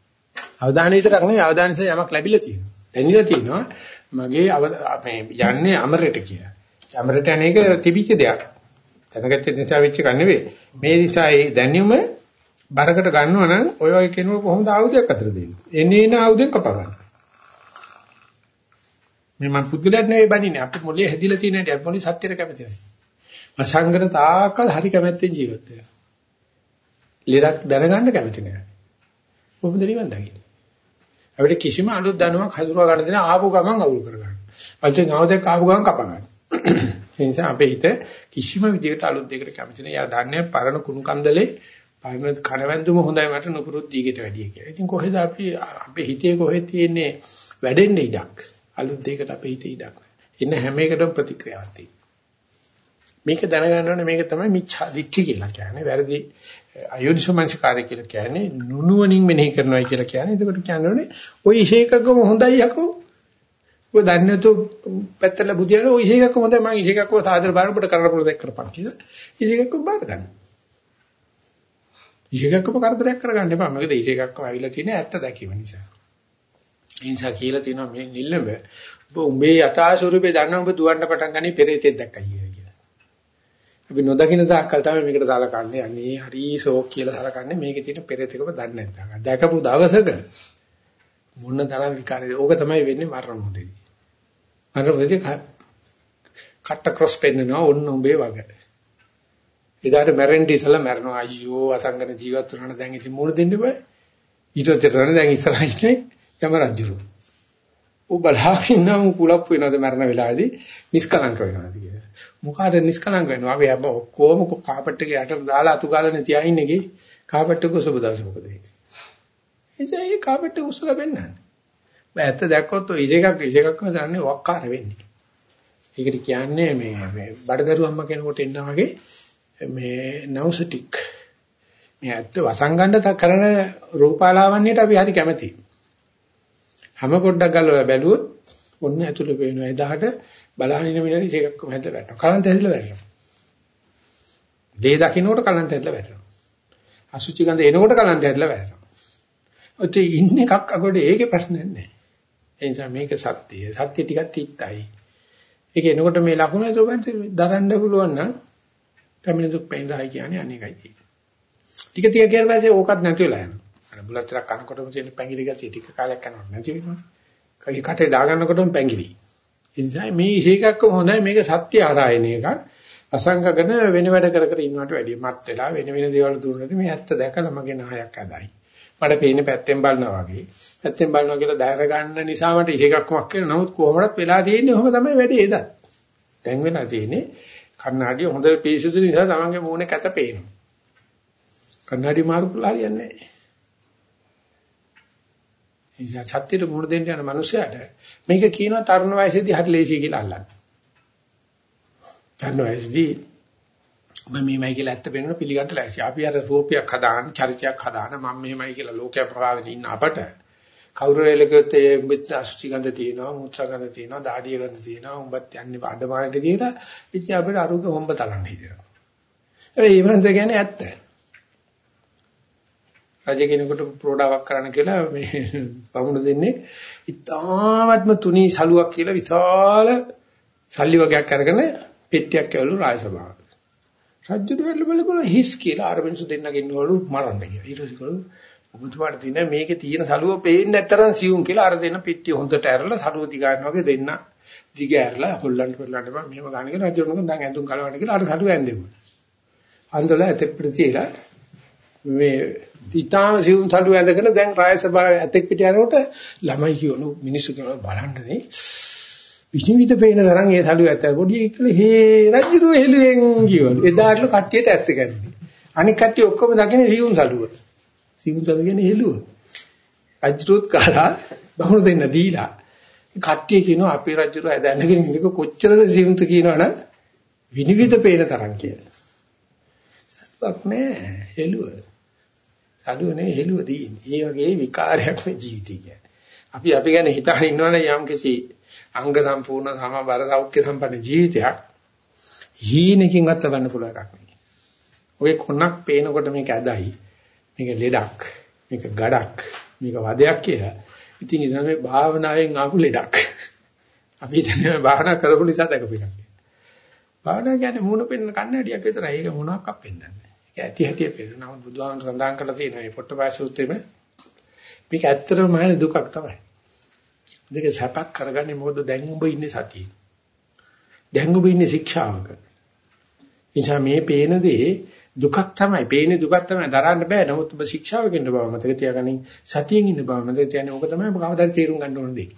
අවධානය විතරක් නෙවෙයි අවධානයේ යමක් ලැබිලා තියෙනවා. දැනিলা තියෙනවා මගේ මේ යන්නේ අමරයට කියලා. අමරයට අනේක තිබිච්ච දෙයක්. දැනගත්ත නිසා වෙච්ච එක නෙවෙයි. මේ නිසා ඒ දැනුම බරකට ගන්නවා නම් ඔය ඔය කෙනෙකු කොහොමද ආයුධයක් අතර දෙන්නේ? එන්නේ එන ආයුධෙන් කප ගන්න. මේ මම පුදුලට නෙවෙයි බණින්නේ. අපේ මොලේ හැදිලා තියෙන හැටි අපි මොලේ සත්‍යයට කැමති නැහැ. අසංගන තාකල් හරි කැමැත්තෙන් ජීවත් වෙනවා. ලෙඩක් දැනගන්න කැමති නැහැ. කොහොමද නිවන් දකින්නේ? අපිට කිසිම අලුත් දැනුමක් හසුරවා ගන්න දෙන ආපු ගමන් අවුල් කරගන්න. අලුතෙන් ආවදක් ආපු ගමන් කප ගන්න. ඒ නිසා අපේ හිත කිසිම විදිහකට අලුත් දෙයකට කැමති නෑ. යා දන්නේ පරණ කුණු කන්දලේ පරණ කණවැන්දුම හොඳයි මට නුපුරුත් දීගෙට වැඩිය කියලා. ඉතින් කොහෙද අපි අපේ හිතේ කොහෙද තියෙන්නේ වැඩෙන්න ඉඩක්. අලුත් දෙයකට අපේ හිතේ ඉඩක් නෑ. ඉන්න හැම එකටම ප්‍රතික්‍රියාවක් තියෙනවා. මේක දැනගන්න ඕනේ මේක තමයි මිච්ඡා දිට්ඨිය කියලා කියන්නේ. වැරදි අයෝනිසෝමනසිකාරය කියලා කියන්නේ නුනුවණින් මෙනෙහි කරනවා කියලා කියන්නේ. එතකොට කියන්නේ ওই ඉෂේකකම හොඳයි යකෝ. ඔය දන්නේ නැතු පැත්තල බුදියානේ ওই ඉෂේකකම හොඳයි මම ඉෂේකකම සාදර බලනකොට කරන්න පුළුවන් දෙයක් කරපන් කියලා. ඉෂේකකම බාර ගන්න. ඉෂේකකම කරදරයක් කරගන්න එපා. මොකද ඉෂේකකම ඇවිල්ලා තියෙන ඇත්ත දැකීම නිසා. ඒ නිසා කියලා තියෙනවා මේ නිල්ලඹ ඔබ උඹේ යථා ස්වරූපේ දන්න ඔබ දුවන්න පටන් ගන්නේ පෙරේතෙක් දැක්කයි. අපි නොදකින තාක්කල් තමයි මේකට සලකන්නේ. අනේ හරි ෂෝක් කියලා සලකන්නේ මේකේ තියෙන පෙරේතකම දන්නේ නැත්නම්. දැකපු දවසක මොන තරම් විකාරද? ඕක තමයි වෙන්නේ මරණ මොහොතේදී. අරපස්සේ කට්ට ක්‍රොස් පෙන්නනවා ඔන්න උඹේ වගේ. ඉදාට මැරෙන්න ඉසලා මැරෙනවා අයියෝ අසංගන ජීවත් වුණාන දැන් ඉතින් මොන දෙන්න බෑ. ඊට උතරන දැන් ඉස්සරහින් ඉන්නේ යම රජුරු. ඌ බලහින්න ඌ කුලප් වෙනවද මරණ වෙලාවේදී නිෂ්කලංක වෙනවද කියලා. මොකාද නිෂ්කලංක වෙනවා අපි හැම ඔක්කොම කාපට් එක යටට දාලා අතු ගාලානේ තියා ඉන්නේ කී කාපට් එක සුබ දවසක මොකද වෙන්නේ එතැයි කාපට් එක උස්සලා බෙන්නන්නේ බෑත් දැක්කොත් ඔය ඉසේකක් ඉසේකක්ම දන්නේ වක්කාර වෙන්නේ. ඒකට කියන්නේ මේ මේ බඩදරු අම්ම කෙනෙකුට එන්න වගේ මේ නවුසටික්. මේ ඇත්ත වසංගණ්ඩ කරන රූපාලාවන්‍යයට අපි හරි කැමතියි. හැම පොඩ්ඩක් ගලවලා බැලුවොත් ඔන්න ඇතුළේ පේනවා. එදාට බලහන් ඉන්න මිනිහට ඉසේකක්ම හැදලා වැටෙනවා. කලන්ත හැදලා වැටෙනවා. දේ දකින්නකොට කලන්ත හැදලා වැටෙනවා. අසුචි ගඳ එනකොට කලන්ත හැදලා වැටෙනවා. ඔතේ ඉන්න එකක් අගොඩ ඒකේ ප්‍රශ්නයක් නැහැ. ඒ නිසා මේක සත්‍යය. සත්‍ය ටිකක් තිත්තයි. ඒක එනකොට මේ ලකුණ දොබන්ට දරන්න පුළුවන් නම් කමින දුක් පෙන්රයි කියන්නේ අනේකයි තියෙන්නේ. ටික ටික කියන පස්සේ ඕකත් නැති වෙලා යනවා. අර බුලත් ටිකක් කනකොටම තියෙන පැංගිලි ගතිය ටික කාලයක් යනකොට නැති වෙනවා. කයි කටේ දාගන්නකොටම පැංගිලි. ඒ නිසා මේ ඉෂේකක්කම හොඳයි මේක සත්‍ය ආරායන එකක්. අසංකගෙන වෙන වැඩ කර කර ඉන්නවට වැඩිය මත් වෙලා වෙන වෙන දේවල් දුන්නොත් මේ ඇත්ත දැකලා මගේ නායක් ඇදයි. මට පේන්නේ පැත්තෙන් බලනවා වගේ. පැත්තෙන් බලනවා කියලා දැර ගන්න නිසා මට ඉෂේකක්කමක් වෙනවා. නමුත් කොහොමවත් වෙලා තියෙන්නේ ඔහොම තමයි වැඩේ එදත්. දැන් වෙලා තියෙන්නේ කන්නඩිය හොඳට පිරිසිදු නිසා තමන්ගේ මූණේ කැත පේනවා. කන්නඩි මාරු කරලා හරියන්නේ නැහැ. නිසා සත්‍යයට මුහුණ දෙන්න යන මනුස්සයාට මේක කියනවා තරුණ වයසේදී හරි ලේසි කියලා අල්ලන්න. තරුණ වයසේදී ඔබ මේමයි කියලා ඇත්ත වෙනන පිළිගන්න ලෑස්ති. අපි අර රූපයක් හදාන, චරිතයක් හදාන මම මෙහෙමයි කියලා ලෝකයක් ප්‍රවාහගෙන ඉන්න අපට කවුරු රෙලකෙත් ඒ උඹත් අසුචි ගඳ තියෙනවා, මුත්‍රා ගඳ තියෙනවා, දාඩිය ගඳ තියෙනවා, උඹත් යන්නේ අඩමාරට කියලා ඉතින් අපිට අරුග හොම්බ තලන්න හිතෙනවා. හැබැයි ඒ වන්ද කියන්නේ ඇත්ත. රජ කෙනෙකුට ප්‍රෝඩාවක් කරන්න කියලා මේ පමුණ දෙන්නේ ඉතාමත්ම තුනී සලුවක් කියලා විශාල සල්ලි වගේක් අරගෙන පෙට්ටියක් ඇවලු රාජසභාවට. රජුට වෙල බලකල හිස් කියලා අර මිනිස්සු දෙන්නගෙන් ඉන්නවලු මරන්න කියලා. ඊට පස්සේ කළු ඔබතුමාට තියෙන මේකේ තියෙන සලුව පේන්නේ නැතරම් සියුම් කියලා අර දෙන්න පෙට්ටිය හොඳට ඇරලා සලුව දිගාන වගේ දෙන්න දිග ඇරලා හොල්ලන්න පෙරලන්න බෑ මෙහෙම ගන්න කියලා රජුණක දැන් ඇඳුම් කලවන්න කියලා අර සලුව ඇඳෙමු. අන්දල ඇතෙක් ප්‍රතිලා මේ ඊටාම සිවුම් සඩු ඇඳගෙන දැන් රාය සභාවේ ඇතෙක් පිට යනකොට ළමයි කියනු මිනිස්සු කියනවා බලන්නනේ විශ්ින්විත පේන තරම් ඒ සඩු ඇත පොඩි එකල හේ රජුරු හෙළුවෙන් කියවලු එදාටලු කට්ටියට ඇත්ත ගන්නේ අනික කට්ටිය ඔක්කොම දකින්නේ සිවුම් සඩුව සිවුම් සඩුව කියන්නේ හෙළුව රජුරුත් කාලා බහුණු දෙන්න දීලා කට්ටිය කියනවා අපේ රජුර ඇදැන්නගෙන ඉන්නක කොච්චරද සිවුන්ත කියනවනම් විනිවිද පේන තරම් කියලා. සත්‍යක් නෑ හෙළුව. සාදුව නේ හෙළුව දීන්නේ. ඒ වගේ විකාරයක් මේ ජීවිතය කියන්නේ. අපි අපි ගැන හිතාගෙන ඉන්නවනේ යම් කිසි අංග සම්පූර්ණ සමබර සෞඛ්‍ය සම්පන්න ජීවිතයක් හීනකින්වත් ගන්න පුළුවන් එකක් නෙවෙයි. ඔය කොනක් පේනකොට මේක ඇදයි. මේක ලෙඩක්. මේක ගඩක්. මේක වදයක් කියලා. ඉතින් ඉතින් මේ භාවනාවෙන් ආපු ලෙඩක්. අපි හිතන්නේ භාවනා කරපු නිසා දැකපු එකක්. භාවනා කියන්නේ මූණ පෙන්න කන්නඩියක් විතරයි. ඒක මොනවාක් අපෙන්නන්නේ. ඒක ඇති හැටි පෙන්න. නමුත් බුදුහාමර සඳහන් කරලා තියෙනවා මේ පොට්ටපාය සූත්‍රෙම මේක ඇත්තටම මහා දුකක් තමයි. දෙක සැපක් කරගන්නේ මොකද දැන් ඔබ ඉන්නේ සතියේ. දැන් ඔබ ඉන්නේ ශික්ෂාවක. නිසා මේ පේන දේ දුකක් තමයි. පේන්නේ දුකක් තමයි. දරන්න බෑ. නමුත් ඔබ ශික්ෂාවක ඉන්න බව මතක තියාගනින්. සතියෙන් ඉන්න බව මතක තියාගන්න. ඕක තමයි ඔබ කවදාද තේරුම් ගන්න ඕන දෙයක්.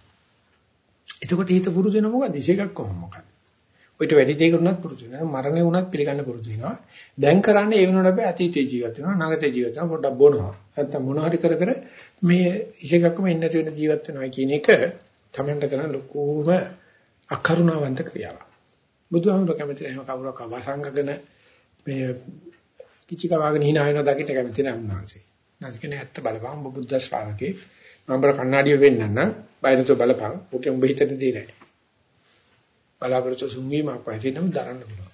එතකොට හිත පුරුදු වෙන මොකද? ඉසේකක් කොහොම මොකද? ඔයිට වැඩි දෙයක උනත් පුරුදු වෙනවා. මරණය උනත් පිළිගන්න පුරුදු වෙනවා. දැන් කරන්නේ ඒ වෙනුවට අපි අතීතයේ ජීවත් වෙනවා. නාගතයේ ජීවත් වෙනවා. පොඩ්ඩක් බොනවා. නැත්තම් මොන හරි කර කර මේ ඉසේකක්ම ඉන්න නැති වෙන ජීවත් වෙනවා කියන එක තමන්ට කරන ලොකුම අකරුණාවන්ත ක්‍රියාවක්. බුදුහාමුදුර කැමති නැහැ කවුරක් අවසංගගෙන මේ කිචි කවාගෙන hina වෙනවා දකින්න කැමති නැහැ උන්වහන්සේ. නැතිකනේ ඇත්ත බලපං ඔබ බුද්ධ ශ්‍රාවකේ මම බර කණ්ණාඩිය වෙන්න නම් බයනතු බලපං. ඔකේ උඹ හිතට දෙන්නේ නැහැ. බලාපොරොත්තු සුන්වීමක් වයින් නම් දරන්න පුළුවන්.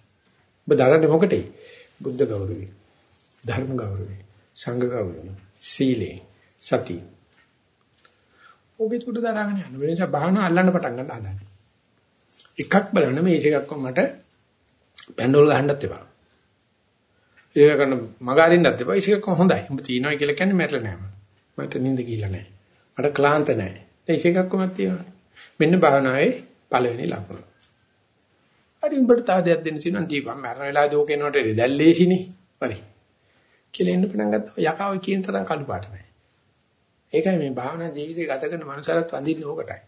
ඔබ දරන්නේ මොකටේ? බුද්ධ ගෞරවය, ධර්ම ගෞරවය, සංඝ ගෞරවය, සීලේ, සති. ඔබේ උඩ දරාගෙන යන්න. වෙනස බහන අල්ලන්න පටන් ගන්න හදන්නේ. එකක් බලන්න මේ එකක් මට පැන්ඩෝල් ගහන්නත් එපා. ඒක කරන මග අරින්නත් එපා. ඒක හොඳයි. උඹ තියනවා කියලා කියන්නේ මැරෙලා නෑ. මට නිින්ද ගිහිල්ලා නෑ. මට ක්ලාන්ත නෑ. ඒ එකක් කොහොමද තියෙනවා. මෙන්න භාවනාවේ පළවෙනි ලක්ෂණ. හරි උඹට තාදයක් දෙන්න සිනම් දීපන් මරණ වෙලාවේ දෝක එනකොට දැල්ලේසිනේ. හරි. කියලා එන්න පටන් ගත්තා. යකාව කියන තරම් කළු පාට නෑ. ඒකයි මේ භාවනා ජීවිතය ගත කරන මනුස්සයලත් වඳින්නේ ඕකටයි.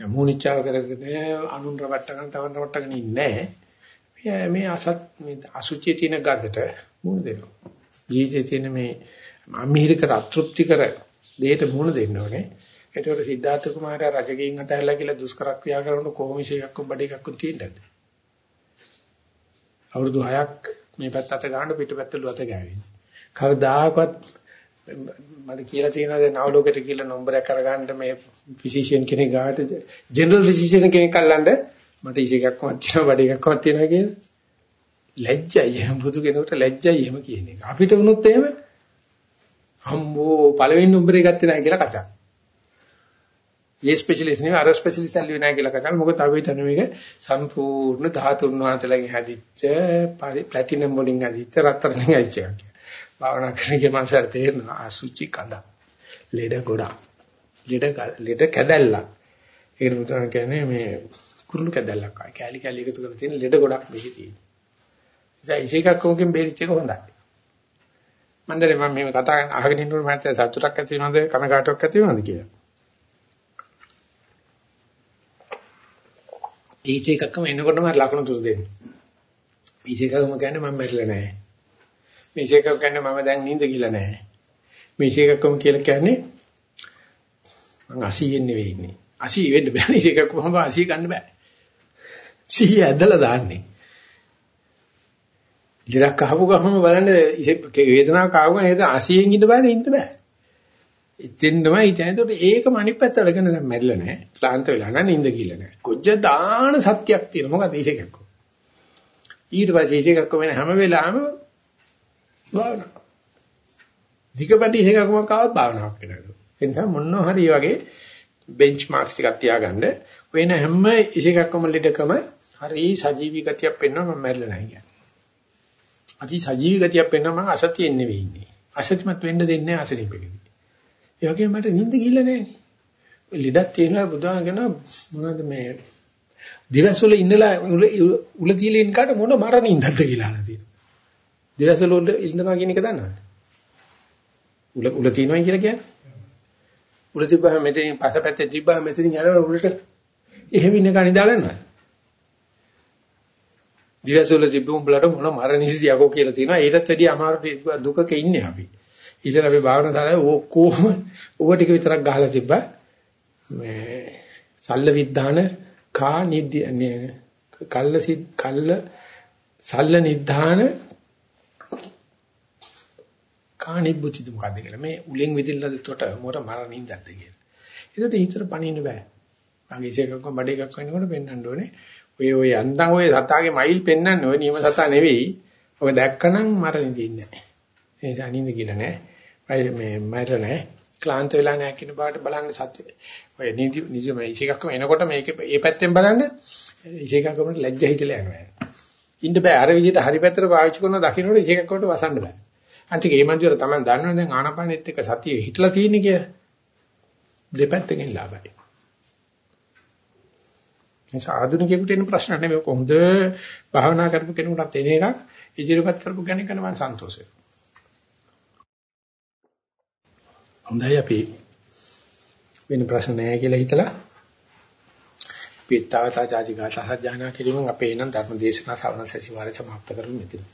මූනිච්චාව කරගෙන අනුන් රවට්ටගෙන තවන් රවට්ටගෙන ඉන්නේ නැහැ. මේ අසත් මේ අසුචියේ තියෙන ගඳට මුණ දෙනවා. ජීවිතයේ තියෙන මේ අමිහිරකර අතෘප්තිකර දෙයට මුණ දෙන්න ඕනේ. ඒතකොට සිද්ධාර්ථ කුමාරයා රජගෙයින් අතහැරලා කියලා දුෂ්කර ක්‍රියා කරනකොට කොහොම ඉෂයක්ක් බඩ එකක් තියෙන්නද? අවුරුදු 6ක් මේ පැත්ත අත ගන්න පිටපැත්ත ලුවත ගෑවෙන්නේ. කවදාකවත් මට කියලා තියෙනවා දැන් නවලෝකෙට කියලා නම්බරයක් අරගන්න මේ ෆිසිෂියන් කෙනෙක් ගාට ජෙනරල් ෆිසිෂියන් කෙනෙක් අල්ලන්න මට ඉස් එකක්වත් තියෙනවා බඩ එකක්වත් තියෙනවා කියලා ලැජ්ජයි එහෙම බුදු කෙනෙකුට ලැජ්ජයි එහෙම කියන එක අපිට වුණොත් එහෙම අම්මෝ පළවෙනි නම්බරේ ගත්තේ නැහැ කියලා කතා. ඒ ස්පෙෂලිස්ට් නෙවෙයි අර ස්පෙෂලිස්ට් ඇල්ලුවේ නැහැ කියලා කතා. මොකද අපි හිතන මේක සම්පූර්ණ ධාතුන් වහන්සේලාගෙන් හැදිච්ච ප්ලැටිනම් වලින් හැදිච්ච රත්තරන්ගෙන් හැදිච්ච එකක්. භාවනා කරනකේ මනසට තේරෙනවා අසුචි කඳ. ලෙඩ ගොඩක්. ලෙඩ ලෙඩ කැදැල්ලක්. ඒකට මුතන කියන්නේ මේ කුරුළු කැදැල්ලක් ආයි කැලි කැලි එකතු කරලා තියෙන ලෙඩ ගොඩක් මේකේ තියෙනවා. ඒ නිසා ඉසේකක් කොමකින් බේරිච්ච එක හොඳයි. මන්දරේ මම මේ කතා අහගෙන ඉන්නකොට මට සතුටක් ඇති වෙනවද කනගාටුවක් ඇති වෙනවද කියලා. ඒ ඉසේකක්ම එනකොටම ලකුණු තුන දෙන්නේ. ඉසේකක්ම කියන්නේ මම මැරිලා නැහැ. මේ ඉසේකක් කියන්නේ මම දැන් නිින්ද ගිහලා නැහැ. මේ ඉසේකක්ම කියලා කියන්නේ මං 80 නෙවෙයි ඉන්නේ. 80 වෙන්න බෑනේ ඉසේකක් කොහොමද 80 ගන්න බෑ. 100 ඇදලා දාන්නේ. ඉලක්ක අහපු ගමම බලන්න වේදනාවක් ආව ගමන් ඒක 80න් ඉන්න බෑනේ ඉන්න බෑ. ඉතින් තමයි ඉතින් ඒකට ඒකම අනිත් පැත්තට ගෙන දැන් මැරිලා නැහැ. ක්ලාන්ත වෙලා නැහැ නිින්ද කියලා නැහැ. කොච්ච දාන සත්‍යක් තියෙනවා. මොකද ඒකක්. ඊට පස්සේ ඒකක් වෙන හැම වෙලාවෙම භාවනාව. ධිකපටි එකකම කාවත් භාවනාවක් වෙනවා. ඒ නිසා මොනවා හරි වගේ බෙන්ච්මාර්ක්ස් ටිකක් තියාගන්න වෙන හැම ඉසේකක්ම ලෙඩකම හරි සජීවී ගතියක් පෙන්වනවා මම මැරෙලා නැහැ කියන්නේ. අති සජීවී ගතියක් පෙන්වනවා මම අසතියෙන් නෙවෙයි ඉන්නේ. අසතිමත් වෙන්න දෙන්නේ නැහැ අසනීපෙකදී. ඒ වගේම මට නිින්ද ගිහිල්ලා නැහැ නේ. ලෙඩක් තියෙනවා බුදුහාම කියන මොනවද මේ දිවසවල ඉන්නලා උල තියලා ඉන්න කාට මොන මරණින්දක්ද කියලා අහලා තියෙනවා. දිවසවල උල ඉන්නවා කියන එක දන්නවද? උල උල තියනවා කියලා කියන්නේ? උල තිබ්බහම මෙතනින් පසපැත්තේ තිබ්බහම මෙතනින් යනවා උලට එහෙම ඉන්න කා නිදා ගන්නවා. දිවසවල තිබ්බ උඹලට මොන මරණිසි යකෝ කියලා තියෙනවා. ඒකටත් වැඩිය අමාරු දුකක ඉන්නේ අපි. ඉතින් අපි භාවනා දාලා ඔක්කොම ඔබ ටික විතරක් ගහලා තිබ්බා. මේ සල්ල විද්ධාන කා නිද්‍ය කල්ල කල්ල සල්ල නිද්ධාන කානිබ්බුතිද මොකද්ද කියලා මේ උලෙන් විදිල්ලද තොට මොර මරණින්දක්ද කියලා. ඒකට හිතට පණින්න බෑ. මගේ ඉසේකක්ව බඩ එකක් වෙනකොට පෙන්වන්න ඕනේ. ඔය ඔය යන්තම් ඔය සතාගේ මයිල් පෙන්වන්නේ ඔය නියම සතා නෙවෙයි. ඔය දැක්කනම් මරණින්දින්නේ නැහැ. ඒක අනින්ද කියලා නෑ. මේ මර නෑ. ක්ලාන්ත වෙලා නැහැ කියන බාට බලන්න සත්‍ය. ඔය නිදි නිදි මේ ඉසේකක්ම එනකොට මේක ඒ පැත්තෙන් බලන්න ඉසේකක්කට ලැජ්ජ හිතලා යනවා. ඉන්න බෑ අර විදිහට හරි පැත්තට පාවිච්චි කරන දකින්නකොට ඉසේකක්කට වසන්න බෑ. අන්තික ඒ මන්දිර තමයි දන්නවනේ දැන් ආනපානෙත් එක්ක සතිය හිටලා තියෙන්නේ කියලා. දෙපැත්තකින් ලාභයි. ඒ ආධුනිකයෙකුට එන ප්‍රශ්න නෙමෙයි කොහොමද භාවනා කරපු කෙනෙකුට එන එකක් ඉදිරියපත් කරපු කෙනෙක් ගැන මම සන්තෝෂයි. හොඳයි අපි වෙන ප්‍රශ්න නැහැ කියලා හිතලා පිටතාවතා ජාති ගාථා සජ්ජානා කිරීමෙන් අපේ නම් ධර්ම දේශනා ශ්‍රවණ සැසිවාරය සමාප්ත කරමු මෙතන.